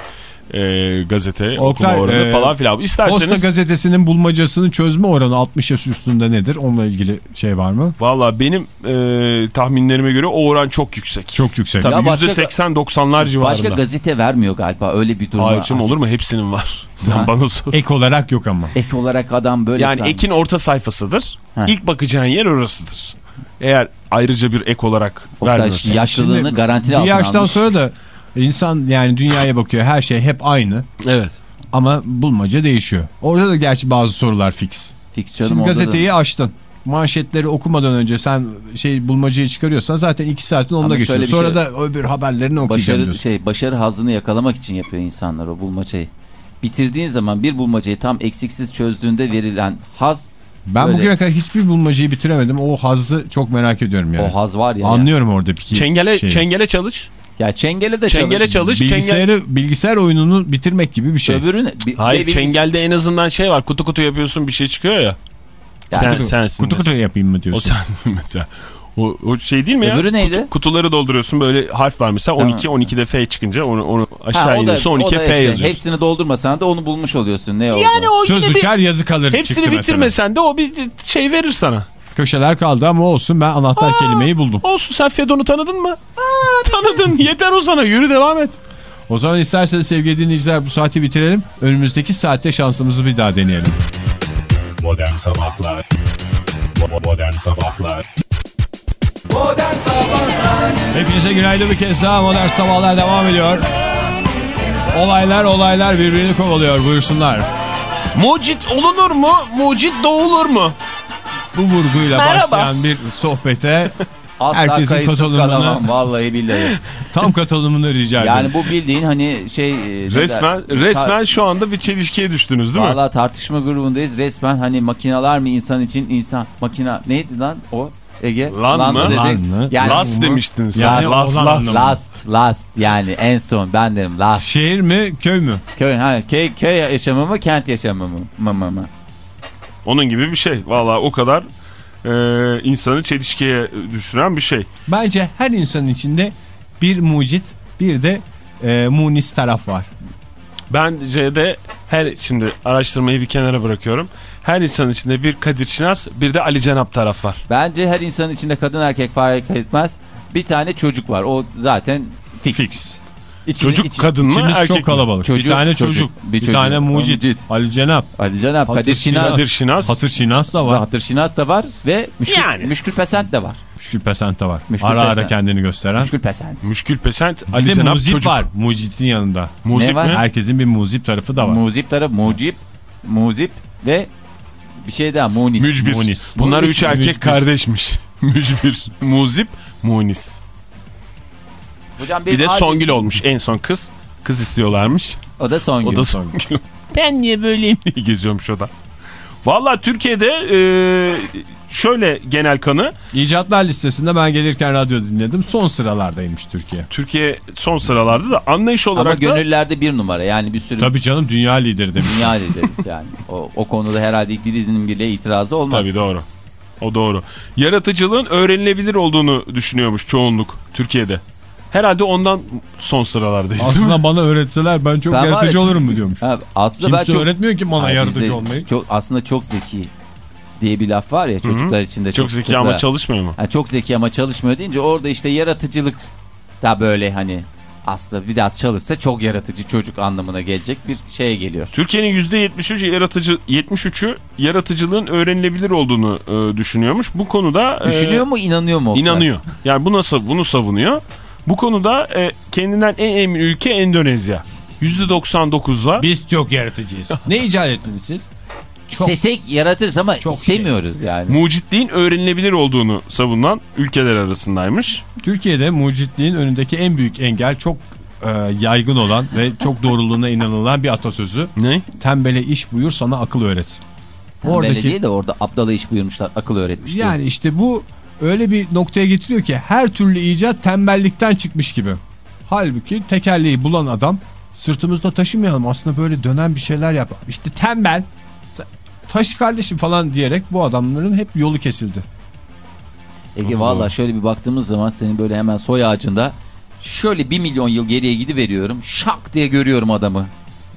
Speaker 4: Ee, gazete
Speaker 5: Oktay,
Speaker 4: okuma oranı
Speaker 5: e,
Speaker 4: falan filan. İsterseniz
Speaker 5: Posta gazetesinin bulmacasının çözme oranı 60 yaş üstünde nedir? Onunla ilgili şey var mı?
Speaker 4: valla benim e, tahminlerime göre o oran çok yüksek.
Speaker 5: Çok yüksek.
Speaker 4: Tabii
Speaker 3: Ya başka-
Speaker 4: %80-90'lar civarında.
Speaker 3: Başka gazete vermiyor galiba öyle bir durum.
Speaker 4: Hayır canım olur mu? Hepsinin var. Sen
Speaker 3: Ha.
Speaker 4: bana sor.
Speaker 5: Ek olarak yok ama.
Speaker 3: Ek olarak adam böyle
Speaker 4: Yani
Speaker 3: sanki.
Speaker 4: ekin orta sayfasıdır.
Speaker 3: Ha.
Speaker 4: İlk bakacağın yer orasıdır. Eğer ayrıca bir ek olarak vermiyorsan.
Speaker 3: yaşlılığını garantili
Speaker 5: Bir
Speaker 3: altına
Speaker 5: yaştan
Speaker 3: almış.
Speaker 5: sonra da insan yani dünyaya bakıyor. Her şey hep aynı.
Speaker 4: Evet.
Speaker 5: Ama bulmaca değişiyor. Orada da gerçi bazı sorular fix.
Speaker 3: Fiksiyonum
Speaker 5: Şimdi
Speaker 3: orada da-
Speaker 5: gazeteyi açtın. Manşetleri okumadan önce sen şey bulmacayı çıkarıyorsan zaten iki saatin onda geçiyor. Sonra
Speaker 3: şey-
Speaker 5: da öbür haberlerini okuyacağım
Speaker 3: başarı
Speaker 5: diyorsun.
Speaker 3: şey başarı hazını yakalamak için yapıyor insanlar o bulmacayı. Bitirdiğin zaman bir bulmacayı tam eksiksiz çözdüğünde verilen haz
Speaker 5: Ben
Speaker 3: böyle-
Speaker 5: bugüne kadar hiçbir bulmacayı bitiremedim. O hazzı çok merak ediyorum yani.
Speaker 3: o haz var ya.
Speaker 5: Anlıyorum orada bir
Speaker 4: Çengele,
Speaker 5: şeyi.
Speaker 4: çengele çalış.
Speaker 3: Ya çengele de
Speaker 4: Çengele
Speaker 3: çalış.
Speaker 4: çalış. Çengel...
Speaker 5: Bilgisayarı, bilgisayar oyununu bitirmek gibi bir şey.
Speaker 3: Öbürünü bir-
Speaker 4: Hayır
Speaker 3: bir-
Speaker 4: çengelde en azından şey var. Kutu kutu yapıyorsun bir şey çıkıyor ya.
Speaker 3: Ya,
Speaker 4: Sen,
Speaker 5: Kutu-
Speaker 4: sensin
Speaker 5: Kutu kutu
Speaker 4: mesela.
Speaker 5: yapayım mı
Speaker 4: O
Speaker 5: diyorsun?
Speaker 4: sensin mesela. O, o şey değil mi ya?
Speaker 3: Öbürü neydi?
Speaker 4: Kutu- kutuları dolduruyorsun böyle harf var mesela
Speaker 3: Tamam.
Speaker 4: 12 12'de F çıkınca onu, onu
Speaker 3: Ha,
Speaker 4: aşağı
Speaker 3: o da-
Speaker 4: iniyorsun 12
Speaker 3: o da
Speaker 4: F
Speaker 3: işte,
Speaker 4: yazıyorsun.
Speaker 3: Hepsini doldurmasan da onu bulmuş oluyorsun. Ne oldu?
Speaker 4: Yani o
Speaker 5: Söz uçar yazı kalır
Speaker 4: hepsini
Speaker 5: çıktı mesela.
Speaker 4: bitirmesen de o bir şey verir sana.
Speaker 5: Köşeler kaldı ama olsun ben anahtar kelimeyi buldum.
Speaker 4: Olsun sen Fedon'u tanıdın mı? Aa, tanıdın yeter o sana yürü devam et.
Speaker 5: O zaman isterseniz sevgili dinleyiciler bu saati bitirelim. Önümüzdeki saatte şansımızı bir daha deneyelim.
Speaker 1: Modern Sabahlar Modern Sabahlar
Speaker 2: Modern Sabahlar
Speaker 5: Hepinize günaydın bir kez daha Modern Sabahlar devam ediyor. Olaylar olaylar birbirini kovalıyor buyursunlar.
Speaker 4: Mucit olunur mu? Mucit doğulur mu?
Speaker 5: Bu vurguyla
Speaker 4: Merhaba.
Speaker 5: başlayan bir sohbete
Speaker 3: Asla
Speaker 5: Herkesin katılımını-
Speaker 3: kalamam vallahi billahi.
Speaker 5: tam katılımını rica ederim.
Speaker 3: Yani bu bildiğin hani şey... e,
Speaker 4: Resmen
Speaker 3: der-
Speaker 4: resmen şu anda bir çelişkiye düştünüz değil mi?
Speaker 3: Valla tartışma grubundayız. Resmen hani makineler mi insan için insan makina neydi lan o Ege?
Speaker 4: Lan mı?
Speaker 3: dedik.
Speaker 5: Lan mı?
Speaker 3: Yani
Speaker 4: Las demiştin sen.
Speaker 5: Yani
Speaker 4: las
Speaker 5: olan
Speaker 4: las.
Speaker 5: anlamı.
Speaker 3: last last yani en son ben derim last.
Speaker 5: Şehir mi köy mü?
Speaker 3: Köy ha köy köy yaşamı mı kent yaşamı mı? Mı mı mı?
Speaker 4: Onun gibi bir şey. Valla o kadar e, insanı çelişkiye düşüren bir şey.
Speaker 5: Bence her insanın içinde bir mucit bir de e, munis taraf var.
Speaker 4: Bence de her şimdi araştırmayı bir kenara bırakıyorum. Her insan içinde bir Kadir Şinas bir de Ali Cenap taraf var.
Speaker 3: Bence her insanın içinde kadın erkek fark etmez. Bir tane çocuk var. O zaten fix.
Speaker 5: Fix.
Speaker 3: İçini-
Speaker 4: Çocuk
Speaker 3: içi-
Speaker 4: kadın mı
Speaker 5: İçimiz
Speaker 4: erkek
Speaker 5: çok
Speaker 4: mi?
Speaker 5: kalabalık.
Speaker 3: Çocuk,
Speaker 5: bir tane
Speaker 3: çocuk.
Speaker 5: çocuk,
Speaker 3: Bir
Speaker 5: bir,
Speaker 3: çocuk.
Speaker 5: tane mucit,
Speaker 3: Mucit.
Speaker 5: Ali Cenap,
Speaker 3: Ali Cenap, Kadir Şinas.
Speaker 4: Kadir Şinas.
Speaker 5: Hatır Şinas da
Speaker 3: Var. Hatır Şinas da var ve Müşkül,
Speaker 4: Yani.
Speaker 3: Müşkül Pesent de var.
Speaker 5: Müşkül Pesent de var.
Speaker 3: Müşkül
Speaker 5: ara ara
Speaker 3: Pesent.
Speaker 5: kendini gösteren.
Speaker 3: Müşkül Pesent.
Speaker 4: Müşkül Pesent Ali Cenap
Speaker 5: muzip
Speaker 4: çocuk.
Speaker 5: var. Mucitin yanında.
Speaker 4: Muzip
Speaker 3: Ne var?
Speaker 4: mi?
Speaker 5: Herkesin bir muzip tarafı da var.
Speaker 3: Muzip tarafı Mucip, Muzip ve bir şey daha Munis.
Speaker 4: Mücbir.
Speaker 5: Munis.
Speaker 4: Bunlar
Speaker 3: Bu
Speaker 4: üç
Speaker 3: üç
Speaker 4: erkek
Speaker 5: mücbir.
Speaker 4: kardeşmiş. Mücbir, Muzip, Munis.
Speaker 3: Hocam
Speaker 4: Bir de
Speaker 3: acil-
Speaker 4: Songül olmuş en son kız. Kız istiyorlarmış.
Speaker 3: O da Songül.
Speaker 4: O da Songül. ben niye böyleyim diye geziyormuş o da. Valla Türkiye'de e, şöyle genel kanı
Speaker 5: İcatlar listesinde ben gelirken radyo dinledim. Son sıralardaymış Türkiye.
Speaker 4: Türkiye son sıralarda da anlayış
Speaker 3: Ama
Speaker 4: olarak da
Speaker 3: gönüllerde bir numara yani bir sürü
Speaker 5: Tabii canım dünya lideri demiş.
Speaker 3: dünya lideriz yani. O, o konuda herhalde birinin bile itirazı olmaz.
Speaker 4: Tabii doğru. O doğru. Yaratıcılığın öğrenilebilir olduğunu düşünüyormuş çoğunluk Türkiye'de. Herhalde ondan son sıralardayız?
Speaker 5: Aslında bana öğretseler ben çok
Speaker 3: Ben
Speaker 5: yaratıcı olurum mu diyormuş.
Speaker 3: Ha, aslında
Speaker 5: Kimse
Speaker 3: ben çok...
Speaker 5: öğretmiyor ki bana
Speaker 3: Hayır,
Speaker 5: yaratıcı
Speaker 3: bizde
Speaker 5: olmayı.
Speaker 3: Çok, aslında çok zeki diye bir laf var ya çocuklar içinde.
Speaker 4: Çok zeki
Speaker 3: sıkla-
Speaker 4: ama çalışmıyor mu?
Speaker 3: Ha, çok zeki ama çalışmıyor deyince orada işte yaratıcılık da böyle hani aslında biraz çalışsa çok yaratıcı çocuk anlamına gelecek bir şeye geliyor.
Speaker 4: Türkiye'nin %73 yaratıcı 73'ü yaratıcılığın öğrenilebilir olduğunu e, düşünüyormuş. Bu konuda e,
Speaker 3: Düşünüyor mu inanıyor mu?
Speaker 4: İnanıyor. Yani bu nasıl bunu savunuyor. Bu konuda e, kendinden en emin ülke Endonezya. %99'la
Speaker 5: Biz çok yaratıcıyız. ne icat ettiniz siz? Çok-
Speaker 3: Sesek yaratırız ama
Speaker 5: Çok
Speaker 3: istemiyoruz yani.
Speaker 4: mucitliğin öğrenilebilir olduğunu savunan ülkeler arasındaymış.
Speaker 5: Türkiye'de mucitliğin önündeki en büyük engel çok e, yaygın olan ve çok doğruluğuna inanılan bir atasözü.
Speaker 4: Ne?
Speaker 5: Tembele iş buyur sana akıl öğretsin.
Speaker 3: Oradaki...
Speaker 5: Oradaki
Speaker 3: değil de orada aptala iş buyurmuşlar akıl öğretmiş. diye.
Speaker 5: yani işte bu öyle bir noktaya getiriyor ki her türlü icat tembellikten çıkmış gibi. Halbuki tekerleği bulan adam sırtımızda taşımayalım aslında böyle dönen bir şeyler yap. İşte tembel taşı kardeşim falan diyerek bu adamların hep yolu kesildi.
Speaker 3: Ege valla şöyle bir baktığımız zaman senin böyle hemen soy ağacında şöyle bir milyon yıl geriye gidiveriyorum. Şak diye görüyorum adamı.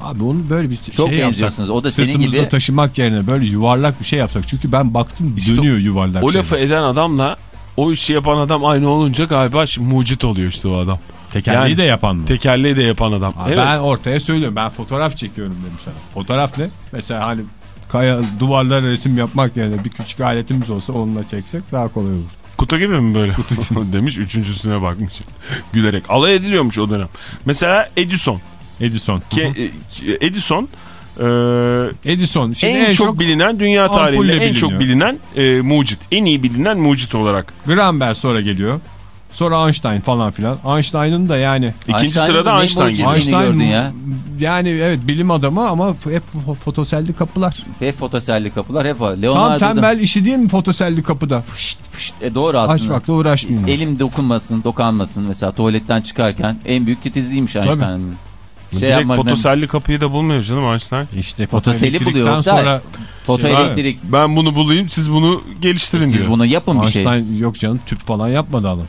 Speaker 5: Abi onu böyle bir
Speaker 3: Çok
Speaker 5: şey
Speaker 3: benziyorsunuz. O da senin
Speaker 5: sırtımızda
Speaker 3: gibi-
Speaker 5: taşımak yerine böyle yuvarlak bir şey yapsak. Çünkü ben baktım
Speaker 4: İşte
Speaker 5: dönüyor yuvarlak
Speaker 4: O
Speaker 5: şeyler.
Speaker 4: lafı eden adamla o işi yapan adam aynı olunca galiba mucit oluyor işte o adam.
Speaker 5: Tekerleği
Speaker 4: Yani-
Speaker 5: de yapan mı?
Speaker 4: Tekerleği de yapan adam.
Speaker 5: Abi
Speaker 4: evet.
Speaker 5: Ben ortaya söylüyorum. Ben fotoğraf çekiyorum demiş adam. Fotoğraf ne? Mesela hani kaya duvarlara resim yapmak yerine bir küçük aletimiz olsa onunla çeksek daha kolay olur.
Speaker 4: Kutu gibi mi böyle? demiş üçüncüsüne bakmış. Gülerek. Alay ediliyormuş o dönem. Mesela Edison.
Speaker 5: Edison.
Speaker 4: Ke- e, Edison e,
Speaker 5: Edison. Şimdi
Speaker 4: en, çok, bilinen dünya tarihinde en çok
Speaker 5: biliniyor.
Speaker 4: bilinen e, mucit. En iyi bilinen mucit olarak.
Speaker 5: Graham Bell sonra geliyor. Sonra Einstein falan filan. Einstein'ın da yani
Speaker 4: İkinci
Speaker 3: Einstein'ın
Speaker 4: sırada Einstein geliyor.
Speaker 3: Einstein-
Speaker 5: Einstein
Speaker 3: ya.
Speaker 5: yani evet bilim adamı ama hep fo- fotoselli kapılar.
Speaker 3: Hep fotoselli kapılar hep var.
Speaker 5: Tam
Speaker 3: Leonardo da-
Speaker 5: tembel işi değil mi fotoselli kapıda?
Speaker 3: Fışt, fışt. E doğru aslında.
Speaker 5: Açmakla uğraşmayayım.
Speaker 3: Elim dokunmasın, dokanmasın. Mesela tuvaletten çıkarken en büyük titizliymiş Einstein'ın. Şey
Speaker 4: Direkt fotoselli kapıyı da bulmuyor canım Einstein.
Speaker 5: İşte
Speaker 3: Fotoseli buluyor
Speaker 5: sonra
Speaker 3: Fotoelektrik.
Speaker 4: Ben bunu bulayım siz bunu geliştirin
Speaker 3: Siz
Speaker 4: diyor.
Speaker 3: bunu yapın bir şey.
Speaker 5: Einstein yok canım tüp falan yapmadı adam.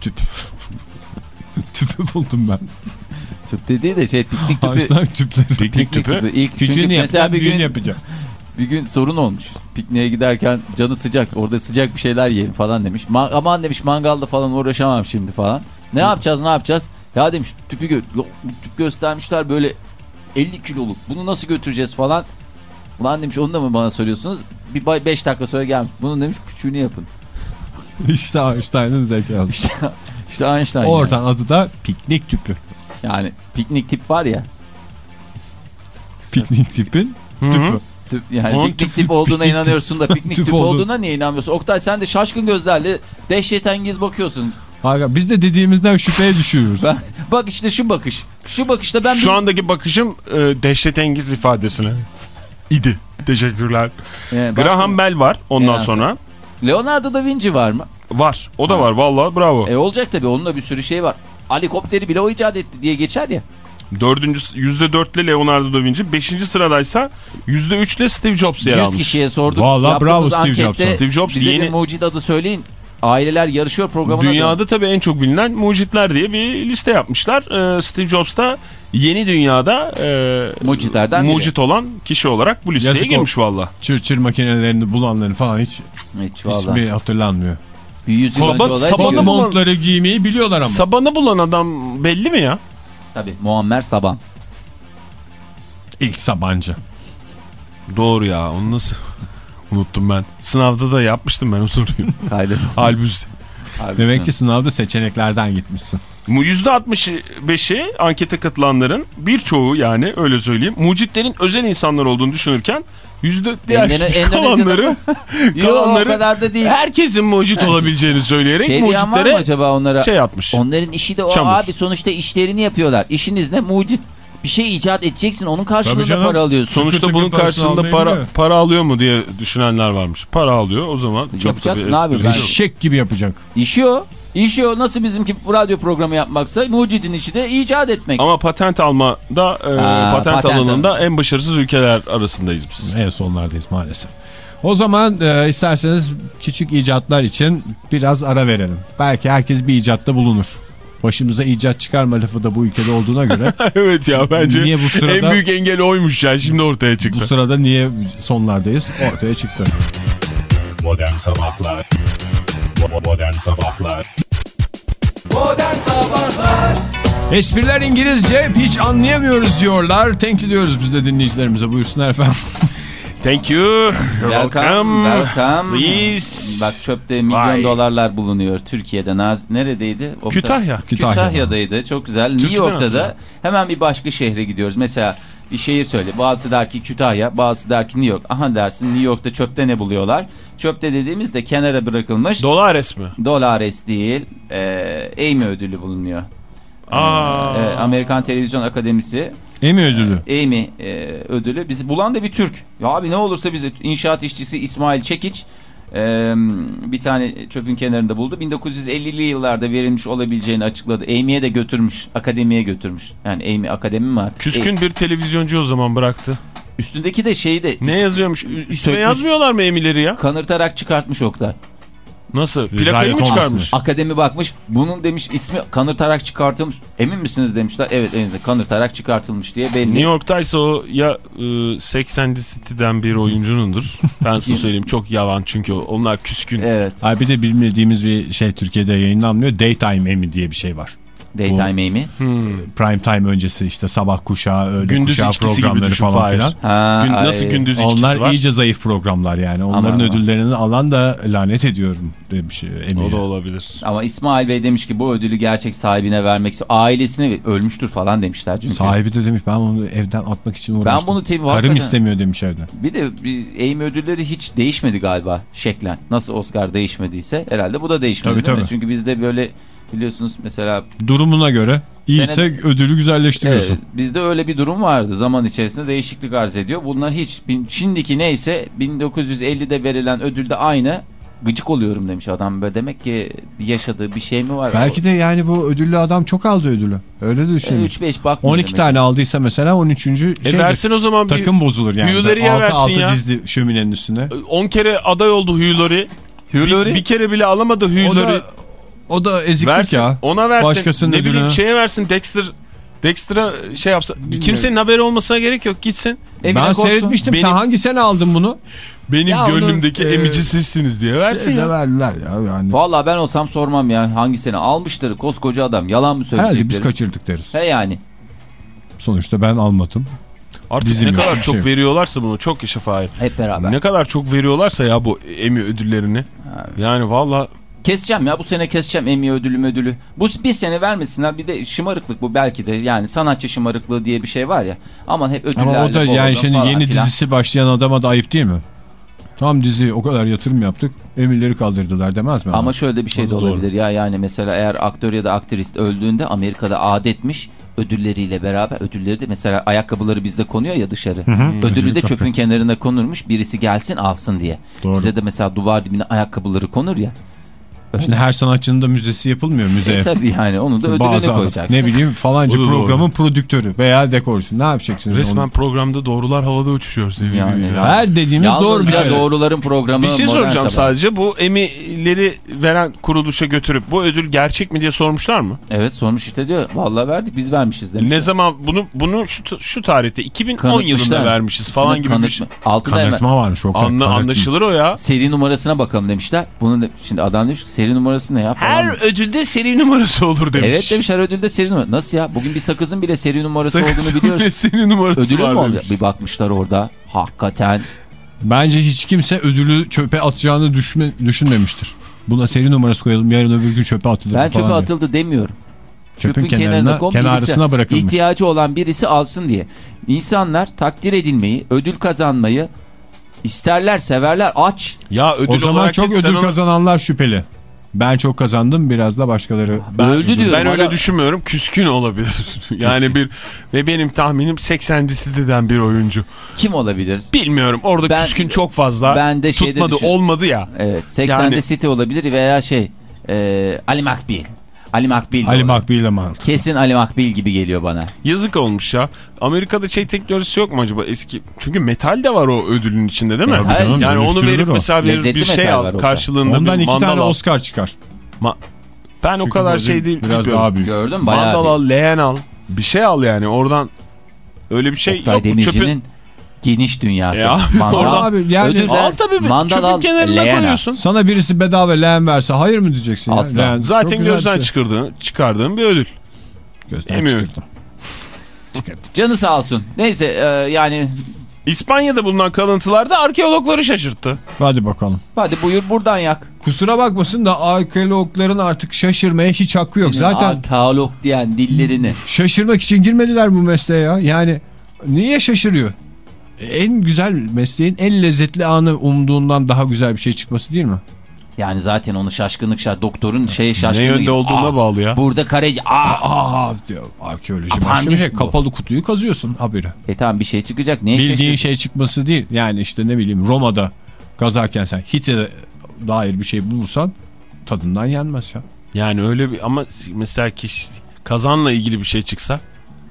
Speaker 5: Tüp. Tüpü buldum ben.
Speaker 3: Tüp dediği de şey piknik tüpü.
Speaker 5: Einstein tüpleri.
Speaker 4: Piknik
Speaker 3: Piknik
Speaker 4: tüpü.
Speaker 3: tüpü. İlk, çünkü
Speaker 5: Küçüğünü
Speaker 3: mesela
Speaker 5: yapacağım,
Speaker 3: bir gün,
Speaker 5: yapacağım.
Speaker 3: bir gün sorun olmuş. Pikniğe giderken canı sıcak. Orada sıcak bir şeyler yiyelim falan demiş. Ma aman demiş mangalda falan uğraşamam şimdi falan. Ne yapacağız ne yapacağız? Ya demiş tüpü gö Yok, tüp göstermişler böyle 50 kiloluk. Bunu nasıl götüreceğiz falan. Ulan demiş onu da mı bana soruyorsunuz? Bir 5 dakika sonra gelmiş. Bunu demiş küçüğünü yapın.
Speaker 5: işte Einstein'ın zekası.
Speaker 3: İşte Einstein. yani.
Speaker 5: Oradan adı da piknik tüpü.
Speaker 3: Yani piknik tip var ya.
Speaker 5: Piknik tipin
Speaker 4: Hı hı.
Speaker 5: tüpü.
Speaker 3: Tüp, yani
Speaker 4: Onun
Speaker 3: piknik tip olduğuna
Speaker 5: piknik
Speaker 3: inanıyorsun da piknik
Speaker 5: tüp oldu.
Speaker 3: olduğuna niye inanmıyorsun? Oktay sen de şaşkın gözlerle dehşetengiz bakıyorsun.
Speaker 5: Aga, biz de dediğimizden şüpheye düşüyoruz.
Speaker 3: Ben, bak işte şu bakış. Şu bakışta ben
Speaker 4: Şu
Speaker 3: bir...
Speaker 4: andaki bakışım e, dehşetengiz ifadesine. İdi. Teşekkürler.
Speaker 3: Ee, başka-
Speaker 4: Graham Bell var ondan
Speaker 3: Yani.
Speaker 4: sonra.
Speaker 3: Leonardo da Vinci var mı?
Speaker 4: Var. O da var. Vallahi bravo.
Speaker 3: E olacak tabii onun da bir sürü şey var. Helikopteri bile o icat etti diye geçer ya.
Speaker 4: Dördüncü, yüzde dörtle Leonardo da Vinci. Beşinci sıradaysa yüzde üçle Steve Jobs yer
Speaker 3: 100
Speaker 4: almış.
Speaker 3: kişiye sorduk.
Speaker 5: Vallahi
Speaker 3: Yaptığımız
Speaker 5: bravo Steve Jobs'a.
Speaker 4: Steve Jobs
Speaker 3: bize
Speaker 4: yeni-
Speaker 3: bir mucit adı söyleyin. Aileler yarışıyor programına.
Speaker 4: Dünyada
Speaker 3: dön.
Speaker 4: tabii en çok bilinen mucitler diye bir liste yapmışlar. Ee, Steve Jobs da yeni dünyada e,
Speaker 3: Mucitlerden biri.
Speaker 4: mucit olan kişi olarak bu listeye
Speaker 5: Yazık
Speaker 4: girmiş valla.
Speaker 5: Çır çır makinelerini bulanların falan hiç
Speaker 3: Hiç
Speaker 5: ismi hatırlanmıyor.
Speaker 3: Bir yüz yıl
Speaker 4: Saban- sabanı
Speaker 3: değil.
Speaker 4: bulan-
Speaker 5: montları giymeyi biliyorlar ama.
Speaker 4: Sabanı bulan adam belli mi ya?
Speaker 3: Tabii Muammer Saban.
Speaker 5: İlk Sabancı.
Speaker 4: Doğru ya onu nasıl unuttum ben. Sınavda da yapmıştım ben o soruyu.
Speaker 3: Kaydı.
Speaker 4: Halbuki
Speaker 5: Demek ki sınavda seçeneklerden gitmişsin.
Speaker 4: Bu %65'i ankete katılanların birçoğu yani öyle söyleyeyim mucitlerin özel insanlar olduğunu düşünürken yüzde diğer
Speaker 3: Endone-
Speaker 4: kalanları kalanları
Speaker 3: kadar da değil.
Speaker 4: herkesin mucit olabileceğini söyleyerek
Speaker 3: Şey
Speaker 4: mucitlere
Speaker 3: acaba onlara?
Speaker 4: şey yapmış.
Speaker 3: Onların işi de o
Speaker 4: Çamur.
Speaker 3: abi sonuçta işlerini yapıyorlar. İşiniz ne? Mucit. Bir şey icat edeceksin onun karşılığında
Speaker 5: canım.
Speaker 3: para alıyorsun.
Speaker 4: Sonuçta bunun karşılığında para
Speaker 5: almayı
Speaker 4: para alıyor mu diye düşünenler varmış. Para alıyor o zaman. Çok
Speaker 3: Yapacaksın
Speaker 4: tabii
Speaker 3: abi, ben-.
Speaker 5: Şek gibi yapacak.
Speaker 3: İşi o. İşi o. Nasıl bizimki radyo programı yapmaksa mucidin işi de icat etmek.
Speaker 4: Ama patent alma da e,
Speaker 3: Ha,
Speaker 4: patent,
Speaker 3: patent
Speaker 4: alanında en başarısız ülkeler arasındayız biz.
Speaker 5: En sonlardayız maalesef. O zaman e, isterseniz küçük icatlar için biraz ara verelim. Belki herkes bir icatta bulunur. Başımıza icat çıkarma lafı da bu ülkede olduğuna göre
Speaker 4: evet ya bence
Speaker 5: Niye bu sırada-
Speaker 4: en büyük engel oymuş ya şimdi ortaya çıktı.
Speaker 5: bu sırada niye sonlardayız ortaya çıktı.
Speaker 1: Modern Sabahlar Modern Sabahlar
Speaker 2: Modern Sabahlar
Speaker 5: Espriler İngilizce hiç anlayamıyoruz diyorlar. Thank you diyoruz biz de dinleyicilerimize buyursunlar efendim.
Speaker 4: Thank you. You're
Speaker 3: Welcome, welcome.
Speaker 4: Please.
Speaker 3: Bak çöpte milyon
Speaker 4: Vay.
Speaker 3: dolarlar bulunuyor Türkiye'de. Naz neredeydi? Oktay?
Speaker 4: Kütahya.
Speaker 5: Kütahya.
Speaker 3: Kütahya'daydı. Çok güzel. New
Speaker 4: Türkiye'den
Speaker 3: York'ta da hemen bir başka şehre gidiyoruz. Mesela bir şehir söyle. Bazısı der ki Kütahya, bazısı der ki New York. Aha dersin New York'ta çöpte ne buluyorlar? Çöpte dediğimizde kenara bırakılmış
Speaker 4: Dolar resmi.
Speaker 3: Dolares değil, e, Amy ödülü bulunuyor.
Speaker 4: Aa.
Speaker 3: E, Amerikan Televizyon Akademisi
Speaker 5: Emmy ödülü.
Speaker 3: Amy e, ödülü. Bizi bulan da bir Türk. Ya abi ne olursa bizi inşaat işçisi İsmail Çekiç e, bir tane çöpün kenarında buldu. 1950'li yıllarda verilmiş olabileceğini açıkladı. Amy'ye de götürmüş. Akademiye götürmüş. Yani Amy akademi mi var?
Speaker 4: Küskün bir televizyoncu o zaman bıraktı.
Speaker 3: üstündeki de şeyi de
Speaker 4: Ne yazıyormuş? İsme yazmıyorlar mı emileri ya?
Speaker 3: kanırtarak çıkartmış Oktay.
Speaker 4: Nasıl? Plakayı mı çıkarmış?
Speaker 3: Akademi bakmış. Bunun demiş ismi kanırtarak çıkartılmış. Emin misiniz demişler. Evet elimizde kanırtarak çıkartılmış diye belli.
Speaker 4: New York'taysa o ya e, Sex and the City'den bir oyuncunundur. Ben size söyleyeyim çok yavan çünkü onlar küskün.
Speaker 3: Evet.
Speaker 5: Ay bir de bilmediğimiz bir şey Türkiye'de yayınlanmıyor. Daytime Emmy diye bir şey var.
Speaker 3: Daytime Amy.
Speaker 4: Hmm.
Speaker 5: Prime time öncesi işte sabah kuşağı, öğle
Speaker 4: Gündüz
Speaker 5: kuşağı programları
Speaker 4: düşün
Speaker 5: falan filan.
Speaker 3: Ha,
Speaker 4: Gün-
Speaker 3: ay.
Speaker 4: nasıl gündüz içkisi
Speaker 5: Onlar
Speaker 4: var?
Speaker 5: iyice zayıf programlar yani. Onların
Speaker 3: Aman aman.
Speaker 5: ödüllerini alan da lanet ediyorum demiş Emmy'ye.
Speaker 4: O da olabilir.
Speaker 3: Ama İsmail Bey demiş ki bu ödülü gerçek sahibine vermek istiyor. Ailesine ölmüştür falan demişler çünkü.
Speaker 5: Sahibi de demiş ben onu evden atmak için uğraştım.
Speaker 3: bunu tabii
Speaker 5: Karım
Speaker 3: hakikaten-
Speaker 5: istemiyor demiş evden.
Speaker 3: Bir de bir Amy ödülleri hiç değişmedi galiba şeklen. Nasıl Oscar değişmediyse herhalde bu da değişmedi
Speaker 5: Tabii,
Speaker 3: mi?
Speaker 5: tabii.
Speaker 3: Çünkü bizde böyle biliyorsunuz mesela
Speaker 5: Durumuna göre iyiyse
Speaker 3: Senede-
Speaker 5: ödülü güzelleştiriyorsun.
Speaker 3: evet, bizde öyle bir durum vardı. Zaman içerisinde değişiklik arz ediyor. Bunlar hiç şimdiki neyse 1950'de verilen ödülde aynı. Gıcık oluyorum demiş adam. Böyle demek ki yaşadığı bir şey mi var?
Speaker 5: Belki de yani bu ödüllü adam çok aldı ödülü. Öyle de düşünün.
Speaker 3: 3-5 bakmıyor
Speaker 5: 12
Speaker 3: demek.
Speaker 5: tane aldıysa mesela 13. şey
Speaker 4: E versin o zaman bir
Speaker 5: takım bozulur yani. Altı,
Speaker 4: versin
Speaker 5: altı
Speaker 4: ya.
Speaker 5: dizdi şöminenin üstüne.
Speaker 4: 10 kere aday oldu Laurie.
Speaker 3: Hugh
Speaker 4: Bir, bir kere bile alamadı Hugh
Speaker 5: O da, eziklik
Speaker 4: Versin,
Speaker 5: ya.
Speaker 4: ona versin.
Speaker 5: Başkasının
Speaker 4: ne bileyim şeye versin Dexter Dexter'a şey yapsa. Kimsenin haberi olmasına gerek yok gitsin.
Speaker 3: Evine
Speaker 5: ben
Speaker 3: koysun.
Speaker 5: seyretmiştim.
Speaker 4: Benim-
Speaker 5: Sen hangi sene aldın bunu?
Speaker 4: Benim
Speaker 5: Ya onu,
Speaker 4: gönlümdeki
Speaker 5: e,
Speaker 4: emici sizsiniz diye versin
Speaker 5: Şeyde
Speaker 4: ya.
Speaker 5: verdiler ya yani.
Speaker 3: Vallahi ben olsam sormam ya hangisini almıştır koskoca adam yalan mı söyleyecekler?
Speaker 5: Herhalde biz kaçırdık deriz.
Speaker 3: He yani.
Speaker 5: Sonuçta ben almadım.
Speaker 4: Artık
Speaker 5: Dizim
Speaker 4: ne
Speaker 5: yok,
Speaker 4: kadar
Speaker 5: bir
Speaker 4: çok
Speaker 5: şey
Speaker 4: veriyorlarsa bunu çok işe fayır.
Speaker 3: Hep beraber.
Speaker 4: Ne kadar çok veriyorlarsa ya bu Emmy ödüllerini. Yani valla
Speaker 3: Keseceğim ya bu sene keseceğim Emmy ödülü ödülü. Bu bir sene vermesinler bir de şımarıklık bu belki de yani sanatçı şımarıklığı diye bir şey var ya. Aman hep ödüllerle
Speaker 5: Ama o da yani şimdi yeni
Speaker 3: filan.
Speaker 5: dizisi başlayan adama da ayıp değil mi? Tam dizi o kadar yatırım yaptık. Emirleri kaldırdılar demez mi?
Speaker 3: Ama
Speaker 5: adam?
Speaker 3: şöyle bir şey de
Speaker 5: da doğru.
Speaker 3: olabilir ya yani mesela eğer aktör ya da aktrist öldüğünde Amerika'da adetmiş ödülleriyle beraber ödülleri de mesela ayakkabıları bizde konuyor ya dışarı. Ödülü de çöpün kenarına konurmuş birisi gelsin alsın diye.
Speaker 5: Doğru.
Speaker 3: Bize de mesela duvar dibine ayakkabıları konur ya.
Speaker 5: Şimdi her sanatçının da müzesi yapılmıyor müzeye.
Speaker 3: E, tabii yani onu da ödülüne
Speaker 5: Bazı
Speaker 3: koyacaksın.
Speaker 5: ne bileyim falanca
Speaker 4: da
Speaker 5: programın prodüktörü veya dekorcusu ne yapacaksınız?
Speaker 4: Resmen
Speaker 5: onu?
Speaker 4: programda doğrular havada uçuşuyor sevgili
Speaker 3: Yani
Speaker 4: dinleyiciler.
Speaker 3: ya.
Speaker 5: Her dediğimiz doğru bir
Speaker 3: Yalnızca
Speaker 5: kere.
Speaker 3: doğruların programı.
Speaker 4: Bir şey soracağım
Speaker 3: Sabah.
Speaker 4: sadece. Bu Emmy'leri veren kuruluşa götürüp bu ödül gerçek mi diye sormuşlar mı?
Speaker 3: Evet sormuş işte diyor. Vallahi verdik biz vermişiz demiş.
Speaker 4: Ne zaman bunu bunu şu, şu tarihte 2010
Speaker 3: Kanıtmışlar.
Speaker 4: yılında vermişiz falan gibi bir şey.
Speaker 3: kanıtma- Altında hemen
Speaker 5: Kanıtma varmış o.
Speaker 4: Anla,
Speaker 5: kanıtma.
Speaker 4: anlaşılır o ya.
Speaker 3: seri numarasına bakalım demişler. Bunu da, şimdi adam demiş ki seri numarası ne ya falan.
Speaker 4: Her ödülde seri numarası olur demiş.
Speaker 3: Evet demiş her ödülde seri numara. Nasıl ya? Bugün bir sakızın bile seri numarası olduğunu
Speaker 4: Sakızın
Speaker 3: biliyoruz.
Speaker 4: bile seri numarası
Speaker 3: Ödülü
Speaker 4: var
Speaker 3: mü oluyor?
Speaker 4: demiş.
Speaker 3: Bir bakmışlar orada. Hakikaten.
Speaker 5: Bence hiç kimse ödülü çöpe atacağını düşünme, düşünmemiştir. Buna seri numarası koyalım yarın öbür gün çöpe atılır
Speaker 3: Ben
Speaker 5: falan
Speaker 3: çöpe
Speaker 5: diye.
Speaker 3: atıldı demiyorum.
Speaker 5: Çöpün kenarına,
Speaker 3: koy,
Speaker 5: kenarısına
Speaker 3: birisi-
Speaker 5: bırakılmış.
Speaker 3: İhtiyacı olan birisi alsın diye. İnsanlar takdir edilmeyi, ödül kazanmayı isterler, severler. Aç.
Speaker 4: Ya ödül
Speaker 5: O zaman çok ödül
Speaker 4: onu-
Speaker 5: kazananlar şüpheli. Ben çok kazandım biraz da başkaları.
Speaker 3: Öldü diyorum.
Speaker 4: Ben öyle düşünmüyorum. Küskün olabilir. yani bir ve benim tahminim 80. siteden bir oyuncu.
Speaker 3: Kim olabilir?
Speaker 4: Bilmiyorum. Orada
Speaker 3: Ben-
Speaker 4: küskün çok fazla.
Speaker 3: ben de şeyde
Speaker 4: tutmadı
Speaker 3: düşün-
Speaker 4: olmadı ya.
Speaker 3: Evet. 80'de
Speaker 4: Yani-
Speaker 3: City olabilir veya şey e, Ali Makbil. Ali Makbil.
Speaker 5: Ali. Makbil ile mantık.
Speaker 3: Kesin Ali Makbil gibi geliyor bana.
Speaker 4: Yazık olmuş ya. Amerika'da şey teknolojisi yok mu acaba eski? Çünkü metal de var o ödülün içinde değil mi?
Speaker 5: Canım,
Speaker 4: yani onu verip
Speaker 5: o.
Speaker 4: mesela bir,
Speaker 3: Lezzetli
Speaker 4: bir şey
Speaker 3: metal
Speaker 4: al karşılığında
Speaker 5: Ondan
Speaker 4: bir
Speaker 5: iki tane. Oscar çıkar.
Speaker 4: Ma- ben o
Speaker 5: Çünkü
Speaker 4: kadar
Speaker 5: bu
Speaker 4: şey değil.
Speaker 5: Biraz daha büyük.
Speaker 3: Gördün mü? Bayağı
Speaker 4: Mandal al, leğen al. Bir şey al yani oradan öyle bir şey
Speaker 3: Oktay
Speaker 4: yok.
Speaker 3: Demirci'nin
Speaker 4: çöpün
Speaker 3: geniş dünyası.
Speaker 4: Abi,
Speaker 3: Mandal,
Speaker 5: Abi yani
Speaker 3: ödül ver,
Speaker 4: al tabii
Speaker 3: mandal
Speaker 4: çöpün
Speaker 3: al,
Speaker 4: kenarına
Speaker 3: leğen al.
Speaker 4: koyuyorsun.
Speaker 5: sana birisi bedava leğen verse hayır mı diyeceksin? ya?
Speaker 3: Asla.
Speaker 5: Çok
Speaker 4: Zaten gözden
Speaker 5: şey.
Speaker 4: çıkardığın, çıkardığın bir ödül.
Speaker 5: Gözden
Speaker 4: Emiyorum.
Speaker 5: çıkardım.
Speaker 3: Canı sağ olsun. Neyse e, yani
Speaker 4: İspanya'da bulunan kalıntılarda arkeologları şaşırttı.
Speaker 5: Hadi bakalım.
Speaker 3: hadi buyur buradan yak.
Speaker 5: Kusura bakmasın da arkeologların artık şaşırmaya hiç hakkı yok. Zaten
Speaker 3: Arkeolog diyen dillerini.
Speaker 5: şaşırmak için girmediler bu mesleğe ya. Yani niye şaşırıyor? En güzel mesleğin en lezzetli anı umduğundan daha güzel bir şey çıkması değil mi?
Speaker 3: Yani zaten onu şaşkınlık şaş doktorun şey
Speaker 4: Ne
Speaker 3: şaşkınlığı.
Speaker 4: yönde olduğuna
Speaker 3: Aa,
Speaker 4: bağlı ya.
Speaker 3: Burada kareci. Aa.
Speaker 5: Aa diyor arkeoloji başka bir şey.
Speaker 3: bu.
Speaker 5: Kapalı kutuyu kazıyorsun habire.
Speaker 3: E tamam bir şey çıkacak. Neye
Speaker 5: Bildiğin
Speaker 3: şaşırıyorsun?
Speaker 5: şey çıkması değil. Yani işte ne bileyim Roma'da kazarken sen Hit'e dair bir şey bulursan tadından yenmez ya.
Speaker 4: Yani öyle bir ama mesela kişi kazanla ilgili bir şey çıksa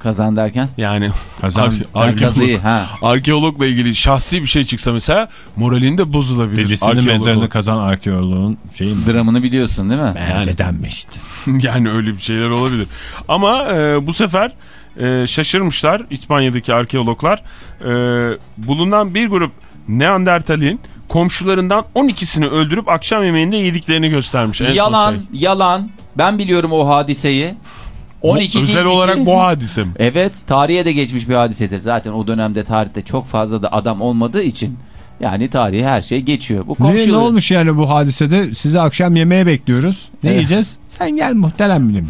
Speaker 3: Kazan derken.
Speaker 4: yani
Speaker 5: Kazan-
Speaker 4: ar-
Speaker 3: kazıyı ha.
Speaker 4: arkeologla ilgili şahsi bir şey çıksa mesela moralin de bozulabilir.
Speaker 5: Dedesinin mezarını kazan arkeoloğun şeyi mi?
Speaker 3: Dramını biliyorsun değil mi?
Speaker 5: Bence denmişti.
Speaker 4: yani öyle bir şeyler olabilir. Ama e, bu sefer e, şaşırmışlar İspanya'daki arkeologlar. E, bulunan bir grup Neandertal'in komşularından 12'sini öldürüp akşam yemeğinde yediklerini göstermiş. En
Speaker 3: yalan,
Speaker 4: şey.
Speaker 3: yalan. Ben biliyorum o hadiseyi. 12
Speaker 4: Bu- özel
Speaker 3: değil,
Speaker 4: olarak
Speaker 3: iki-
Speaker 4: bu hadise mi?
Speaker 3: Evet, tarihe de geçmiş bir hadisedir. Zaten o dönemde tarihte çok fazla da adam olmadığı için yani tarihi her şey geçiyor. Bu
Speaker 5: Ne,
Speaker 3: komşu
Speaker 5: ne olmuş yani bu hadisede? Sizi akşam yemeğe bekliyoruz. Ne
Speaker 3: Evet.
Speaker 5: yiyeceğiz? Sen gel muhterem bilim.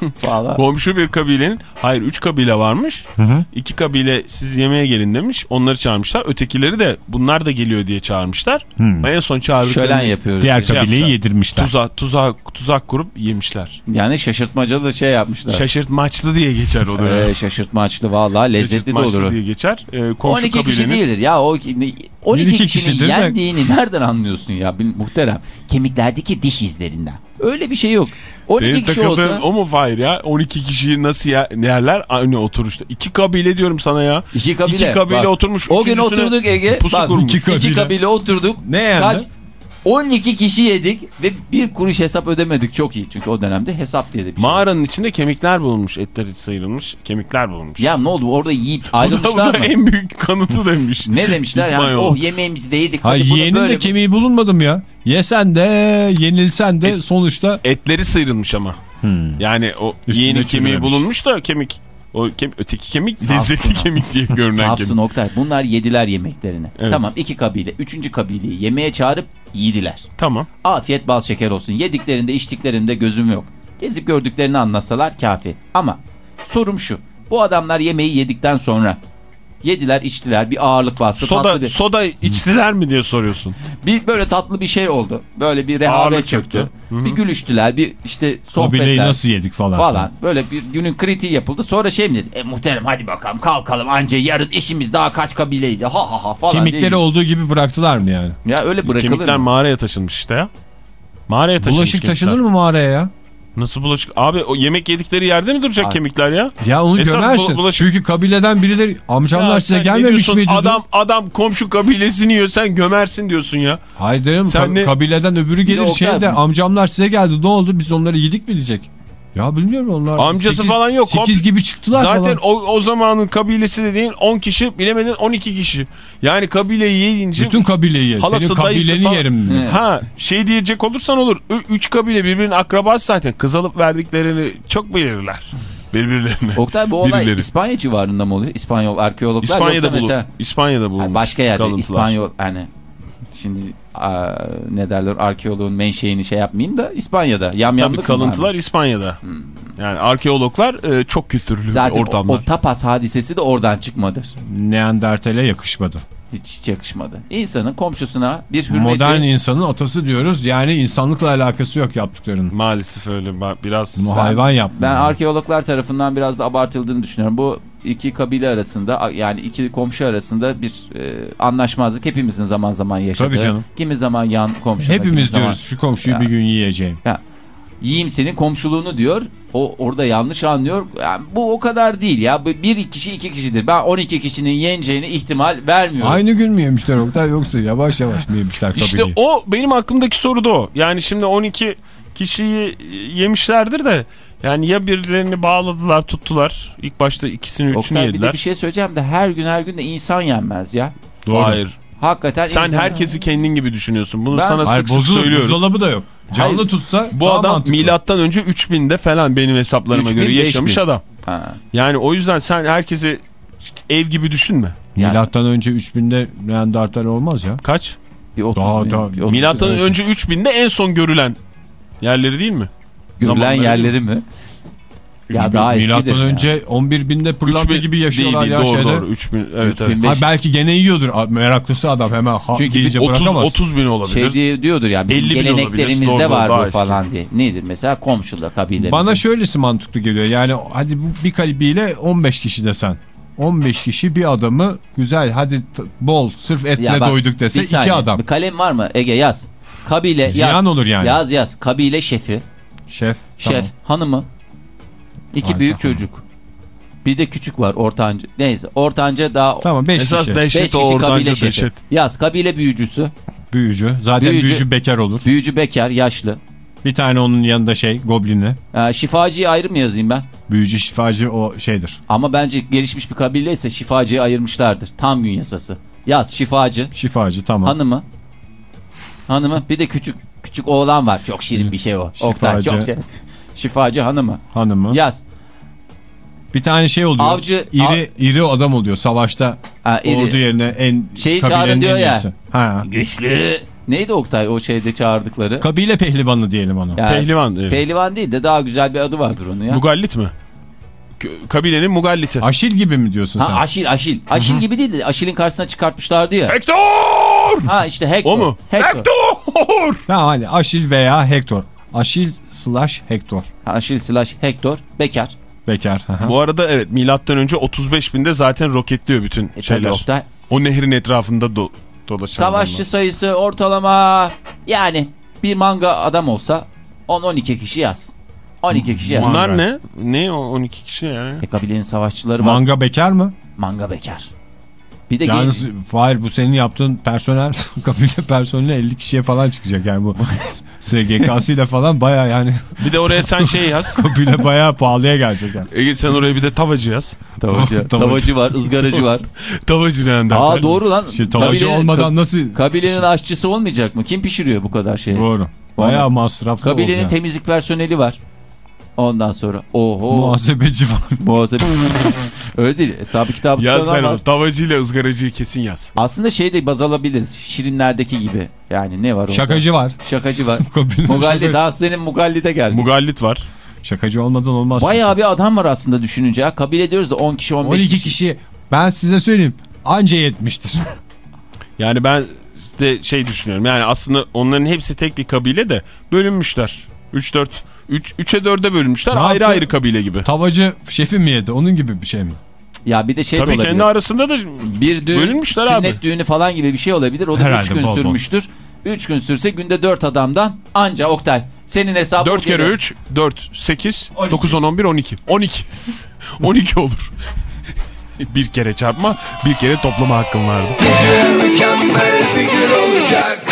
Speaker 3: Vallahi.
Speaker 4: Komşu bir kabilenin hayır 3 kabile varmış.
Speaker 5: hı.
Speaker 4: İki kabile siz yemeğe gelin demiş. Onları çağırmışlar. Ötekileri de bunlar da geliyor diye çağırmışlar.
Speaker 5: Hı.
Speaker 4: En son çağırdıklarını
Speaker 3: Şölen yapıyoruz.
Speaker 5: Diğer
Speaker 4: Şey
Speaker 5: kabileyi
Speaker 4: yapmışlar.
Speaker 5: yedirmişler.
Speaker 4: tuzak, tuzak, tuzak kurup yemişler.
Speaker 3: Yani şaşırtmacalı şey yapmışlar.
Speaker 4: Şaşırtmaçlı diye geçer o dönem.
Speaker 3: Ee, şaşırtmaçlı vallahi lezzetli de olur. o.
Speaker 4: diye geçer. Ee, komşu
Speaker 3: 12 kişi
Speaker 4: kabilenin
Speaker 3: değildir ya o 12
Speaker 5: 12
Speaker 3: kişinin yendiğini nereden anlıyorsun ya muhterem kemiklerdeki diş izlerinden öyle bir şey yok 12
Speaker 4: senin
Speaker 3: kişi olsa
Speaker 4: o mu Fahir ya? 12 kişiyi nasıl yer- yerler? Aynı oturuşta. İki kabile diyorum sana ya.
Speaker 3: iki kabile,
Speaker 4: İki kabile
Speaker 3: Bak,
Speaker 4: oturmuş.
Speaker 3: o gün oturduk Ege
Speaker 4: pusu
Speaker 3: bak,
Speaker 4: kurmuş.
Speaker 3: iki,
Speaker 5: İki
Speaker 3: kabile.
Speaker 5: kabile.
Speaker 3: oturduk
Speaker 5: Ne yendi?
Speaker 3: kaç 12 kişi yedik ve bir kuruş hesap ödemedik çok iyi çünkü o dönemde hesap diye de bir şey yok.
Speaker 4: Mağaranın içinde kemikler bulunmuş. Etleri sıyrılmış. Kemikler bulunmuş.
Speaker 3: ya ne oldu orada yiyip
Speaker 4: bu da, bu
Speaker 3: ayrılmışlar
Speaker 4: da
Speaker 3: mı
Speaker 4: en büyük kanıtı demiş.
Speaker 3: ne demişler yani
Speaker 4: İspanyol.
Speaker 3: oh yemeğimizi de yedik
Speaker 5: Ha
Speaker 3: hadi bunu
Speaker 5: yeğenin
Speaker 3: böyle
Speaker 5: de kemiği bulunmadı mı ya? Yesen de yenilsen de sonuçta
Speaker 4: Etleri sıyrılmış ama. Yani o yeğenin kemiği bulunmuş da kemik. O kem, öteki kemik
Speaker 3: Safsın
Speaker 4: lezzetli
Speaker 3: ha.
Speaker 4: kemik diye görünen
Speaker 3: Safsın
Speaker 4: kemik.
Speaker 3: Oktay. Bunlar yediler yemeklerini.
Speaker 4: Evet.
Speaker 3: Tamam iki kabile. Üçüncü kabileyi yemeğe çağırıp Yediler.
Speaker 4: Tamam.
Speaker 3: Afiyet bal şeker olsun. Yediklerinde içtiklerinde gözüm yok. Gezip gördüklerini anlatsalar kafi. Ama sorum şu. Bu adamlar yemeği yedikten sonra yediler içtiler bir ağırlık bastı. tatlı
Speaker 4: Soda
Speaker 3: bir,
Speaker 4: soda içtiler mi diye soruyorsun.
Speaker 3: bir böyle tatlı bir şey oldu. Böyle bir rehavet çöktü.
Speaker 4: çöktü. Hı hı.
Speaker 3: Bir gülüştüler bir işte sohbetler.
Speaker 5: nasıl yedik falan.
Speaker 3: Falan böyle bir günün kritiği yapıldı. Sonra şey mi dedi? E muhterem hadi bakalım kalkalım anca yarın işimiz daha kaç kabileydi. Ha ha ha falan.
Speaker 5: Kemikleri
Speaker 3: diye.
Speaker 5: olduğu gibi bıraktılar mı yani?
Speaker 3: Ya öyle bırakılır
Speaker 4: Kemikler
Speaker 3: mı?
Speaker 4: mağaraya taşınmış işte ya. Mağaraya taşınmış
Speaker 5: Bulaşık
Speaker 4: kemikler.
Speaker 5: taşınır mı mağaraya ya?
Speaker 4: Nasıl bulaşık? Abi o yemek yedikleri yerde mi duracak
Speaker 3: Abi.
Speaker 4: kemikler ya?
Speaker 5: Ya onu
Speaker 4: Esas
Speaker 5: gömersin.
Speaker 4: bula- bulaşık-
Speaker 5: Çünkü kabileden birileri amcamlar
Speaker 4: Ya
Speaker 5: size gelmemiş
Speaker 4: diyorsun?
Speaker 5: miydi?
Speaker 4: Adam adam komşu kabilesini yiyor sen gömersin diyorsun ya.
Speaker 5: Hayır
Speaker 4: Sen
Speaker 5: ka-
Speaker 4: ne-
Speaker 5: kabileden öbürü gelir şey de amcamlar size geldi ne oldu biz onları yedik mi diyecek. Ya bilmiyorum onlar.
Speaker 4: Amcası falan yok.
Speaker 5: 8 gibi çıktılar
Speaker 4: Zaten
Speaker 5: falan.
Speaker 4: o, o zamanın kabilesi dediğin 10 kişi bilemedin 12 kişi. Yani kabileyi yiyince
Speaker 5: Bütün kabileyi yer.
Speaker 4: halası,
Speaker 5: Senin kabileni
Speaker 4: falan-
Speaker 5: yerim.
Speaker 4: Ha şey diyecek olursan olur. Üç kabile birbirinin akrabası zaten. Kız alıp verdiklerini çok bilirler. Birbirlerine.
Speaker 3: Oktay bu olay
Speaker 4: Birileri.
Speaker 3: İspanya civarında mı oluyor? İspanyol arkeologlar
Speaker 4: İspanya'da
Speaker 3: yoksa
Speaker 4: bulun.
Speaker 3: mesela
Speaker 4: İspanya'da bulunmuş.
Speaker 3: Yani başka yerde
Speaker 4: kalıntılar.
Speaker 3: İspanyol hani şimdi ne derler arkeoloğun menşeini şey yapmayayım da İspanya'da
Speaker 4: Tabii
Speaker 3: yamyamlık mı
Speaker 4: kalıntılar
Speaker 3: var?
Speaker 4: İspanya'da. Yani arkeologlar e, çok kültürlü
Speaker 3: Zaten o,
Speaker 4: ortamda.
Speaker 3: o tapas hadisesi de oradan çıkmadır.
Speaker 5: Neandertal'e yakışmadı.
Speaker 3: Hiç, hiç yakışmadı. İnsanın komşusuna bir hürmeti
Speaker 5: Modern insanın atası diyoruz. Yani insanlıkla alakası yok yaptıklarının.
Speaker 4: Maalesef öyle biraz.
Speaker 5: Bunu hayvan yaptı.
Speaker 3: ben arkeologlar tarafından biraz da abartıldığını düşünüyorum. Bu iki kabile arasında yani iki komşu arasında bir e, anlaşmazlık hepimizin zaman zaman yaşadığı.
Speaker 5: Tabii canım.
Speaker 3: Kimi zaman yan kimi
Speaker 5: Hepimiz
Speaker 3: zaman-
Speaker 5: diyoruz şu komşuyu
Speaker 3: Ya.
Speaker 5: bir gün yiyeceğim.
Speaker 3: yiyeyim senin komşuluğunu diyor. O orada yanlış anlıyor. Yani bu o kadar değil ya. Bir kişi iki kişidir. Ben 12 kişinin yeneceğine ihtimal vermiyorum.
Speaker 5: Aynı gün mü yemişler Oktay yoksa yavaş yavaş mı yemişler kabileyi?
Speaker 4: İşte o benim aklımdaki soru da o. Yani şimdi 12 kişiyi yemişlerdir de yani ya birilerini bağladılar tuttular. İlk başta ikisini üçünü
Speaker 3: Oktay bir de
Speaker 4: yediler.
Speaker 3: bir şey söyleyeceğim de her gün her gün de insan yenmez ya.
Speaker 5: Doğru.
Speaker 4: Hayır.
Speaker 3: Hakikaten
Speaker 4: Sen
Speaker 3: insan-
Speaker 4: herkesi kendin gibi düşünüyorsun. Bunu
Speaker 3: Ben-
Speaker 4: sana
Speaker 5: Hayır
Speaker 4: sık sık
Speaker 5: bozulur
Speaker 4: söylüyorum.
Speaker 5: buzdolabı da yok. Canlı
Speaker 3: Hayır.
Speaker 5: tutsa
Speaker 4: Bu adam
Speaker 5: mantıklı.
Speaker 4: milattan önce 3000'de falan benim hesaplarıma
Speaker 3: 3000,
Speaker 4: göre yaşamış
Speaker 3: 5000.
Speaker 4: adam.
Speaker 3: Ha.
Speaker 4: Yani o yüzden sen herkesi ev gibi düşünme.
Speaker 3: Yani
Speaker 5: Milattan önce 3000'de Neandertal olmaz ya.
Speaker 4: Kaç?
Speaker 3: bir 30
Speaker 5: Daha-
Speaker 3: bin,
Speaker 5: daha-
Speaker 3: bir 30
Speaker 4: Milattan
Speaker 3: bin.
Speaker 4: önce 3000'de en son görülen yerleri değil mi?
Speaker 3: Görülen
Speaker 4: Zamanları
Speaker 3: yerleri mi? Ya
Speaker 5: 3000
Speaker 3: daha.
Speaker 5: Milattan
Speaker 3: ya.
Speaker 5: önce 11.000'de pırlanta
Speaker 4: 3000
Speaker 5: gibi yaşıyorlar
Speaker 4: değil,
Speaker 5: ya
Speaker 4: doğru,
Speaker 5: şeyde.
Speaker 4: Doğru 3000 evet evet.
Speaker 3: 3005
Speaker 5: Ha, belki gene yiyordur. Meraklısı adam hemen ha,
Speaker 3: Çünkü
Speaker 5: deyince
Speaker 3: bir
Speaker 4: 30
Speaker 5: bırakamaz.
Speaker 4: 30 bin olabilir.
Speaker 3: Şey diye diyordur ya bizim
Speaker 4: 50 bin olabilir.
Speaker 3: geleneklerimizde
Speaker 4: Doğru,
Speaker 3: var bu
Speaker 4: eski.
Speaker 3: falan diye. Nedir mesela komşuluk kabilemizde.
Speaker 5: Bana şöylesi mantıklı geliyor. Yani hadi bu bir kalibiyle 15 kişi desen. 15 kişi bir adamı güzel hadi bol sırf etle
Speaker 3: Ya bak,
Speaker 5: doyduk dese
Speaker 3: bir
Speaker 5: iki
Speaker 3: saniye,
Speaker 5: adam.
Speaker 3: Bir kalem var mı Ege yaz. Kabile
Speaker 5: Ziyan
Speaker 3: yaz.
Speaker 5: olur yani.
Speaker 3: Yaz yaz. Kabile şefi,
Speaker 5: Şef.
Speaker 3: şef,
Speaker 5: tamam.
Speaker 3: hanımı. iki
Speaker 5: Ay,
Speaker 3: büyük
Speaker 5: tamam.
Speaker 3: çocuk. Bir de küçük var ortanca. Neyse ortanca daha
Speaker 5: Tamam 5
Speaker 4: Esas
Speaker 5: kişi.
Speaker 3: beş
Speaker 4: dehşet
Speaker 3: kişi
Speaker 4: o
Speaker 3: şefi.
Speaker 4: dehşet.
Speaker 3: Yaz kabile büyücüsü.
Speaker 5: Büyücü. Zaten
Speaker 3: Büyücü-
Speaker 5: büyücü, bekar olur.
Speaker 3: Büyücü bekar yaşlı.
Speaker 5: Bir tane onun yanında şey goblinle.
Speaker 3: Ee, şifacıyı ayrı mı yazayım ben?
Speaker 5: Büyücü şifacı o şeydir.
Speaker 3: Ama bence gelişmiş bir kabile ise şifacıyı ayırmışlardır. Tam gün yasası. Yaz şifacı.
Speaker 5: Şifacı tamam.
Speaker 3: Hanımı. Hanımı. Bir de küçük küçük oğlan var. Çok şirin bir şey o. Oktay,
Speaker 5: Şifacı.
Speaker 3: çok şirin. Şifacı hanımı.
Speaker 5: Hanımı.
Speaker 3: Yaz.
Speaker 5: Bir tane şey oluyor.
Speaker 3: Avcı-
Speaker 5: iri iri adam oluyor savaşta.
Speaker 3: Ha, iri.
Speaker 5: Ordu yerine en
Speaker 3: Şeyi
Speaker 5: kabilenin
Speaker 3: çağırın diyor
Speaker 5: en
Speaker 3: ya.
Speaker 5: Ha.
Speaker 3: Güçlü. Neydi Oktay o şeyde çağırdıkları?
Speaker 5: Kabile pehlivanı diyelim ona.
Speaker 3: Yani
Speaker 4: Pehlivan. evet.
Speaker 3: Pehlivan değil de daha güzel bir adı vardır onun ya.
Speaker 4: Mugallit mi? Kabilenin mugalliti.
Speaker 5: Aşil gibi mi diyorsun
Speaker 3: Ha
Speaker 5: sen?
Speaker 3: Aşil Aşil. Aşil gibi değil de Aşil'in karşısına çıkartmışlardı ya.
Speaker 4: Hector!
Speaker 3: Ha işte Hector.
Speaker 4: O mu?
Speaker 3: Hector.
Speaker 4: Hector!
Speaker 5: Tamam hani Aşil veya Hector. Aşil slash Hector.
Speaker 3: Aşil slash Hector. Bekar.
Speaker 5: Bekar. Aha.
Speaker 4: Bu arada evet milattan önce 35 binde zaten roketliyor bütün
Speaker 3: E
Speaker 4: şeyler.
Speaker 3: Oktay.
Speaker 4: O nehrin etrafında do dolaşan
Speaker 3: Savaşçı
Speaker 4: adamlar.
Speaker 3: sayısı ortalama yani bir manga adam olsa 10-12 kişi yaz. 12 kişi yaz.
Speaker 4: Bunlar
Speaker 5: Manga.
Speaker 4: ne? Ne o 12 kişi yani?
Speaker 3: E, kabilenin savaşçıları var.
Speaker 5: Manga bekar mı?
Speaker 3: Manga bekar. Bir de
Speaker 5: Yalnız
Speaker 3: genç-
Speaker 5: Fahir bu senin yaptığın personel kabile personeli 50 kişiye falan çıkacak yani bu SGK'sıyla falan baya yani
Speaker 4: Bir de oraya sen şey yaz.
Speaker 5: kabile baya pahalıya gelecek yani.
Speaker 4: Ege sen oraya bir de tavacı yaz.
Speaker 3: tavacı,
Speaker 5: Tavacı.
Speaker 3: tavacı var, ızgaracı var.
Speaker 4: Tavacı Neandertal.
Speaker 3: Aa doğru lan.
Speaker 5: Şey, tavacı
Speaker 3: Kabilenin-
Speaker 5: olmadan nasıl?
Speaker 3: Kabilenin aşçısı olmayacak mı? Kim pişiriyor bu kadar şeyi?
Speaker 5: Doğru. Baya masraflı
Speaker 3: Kabilenin
Speaker 5: yani.
Speaker 3: temizlik personeli var. Ondan sonra oho.
Speaker 5: Muhasebeci var.
Speaker 3: Muhasebe. Öyle değil. Hesabı kitabı
Speaker 4: Yaz
Speaker 3: tutan
Speaker 4: sen
Speaker 3: var.
Speaker 4: onu. Tavacıyla ızgaracıyı kesin yaz.
Speaker 3: Aslında şey de baz alabiliriz. Şirinlerdeki gibi. Yani ne var orada?
Speaker 5: Şakacı var.
Speaker 3: Şakacı var. Mugallit.
Speaker 5: şaka-
Speaker 3: Ha senin Mugallit'e geldi.
Speaker 4: Mugallit var.
Speaker 5: Şakacı olmadan olmaz.
Speaker 3: Bayağı bir adam var aslında düşününce. ya. Kabile diyoruz da 10 kişi 15
Speaker 5: 12 kişi. Ben size söyleyeyim. Anca yetmiştir.
Speaker 4: Yani ben de şey düşünüyorum. Yani aslında onların hepsi tek bir kabile de bölünmüşler. 3-4 3 3'e 4'e bölünmüşler.
Speaker 5: Ne
Speaker 4: ayrı
Speaker 5: yaptı?
Speaker 4: ayrı kabile gibi.
Speaker 5: Tavacı şefi mi yedi? Onun gibi bir şey mi?
Speaker 3: Ya bir de şey de
Speaker 4: Tabii
Speaker 3: olabilir.
Speaker 4: kendi arasında da
Speaker 3: bir düğün,
Speaker 4: bölünmüşler
Speaker 3: sünnet
Speaker 4: abi.
Speaker 3: düğünü falan gibi bir şey olabilir. O da 3
Speaker 5: Herhalde,
Speaker 3: gün
Speaker 5: bol bol.
Speaker 3: sürmüştür. 3 gün sürse günde 4 adamdan anca Oktay. Senin hesabın
Speaker 4: 4 kere
Speaker 3: geliyor.
Speaker 4: 3 4 8 9 10 11 12. 12. 12 olur. bir kere çarpma, bir kere toplama hakkım vardı.
Speaker 2: Mükemmel bir gün olacak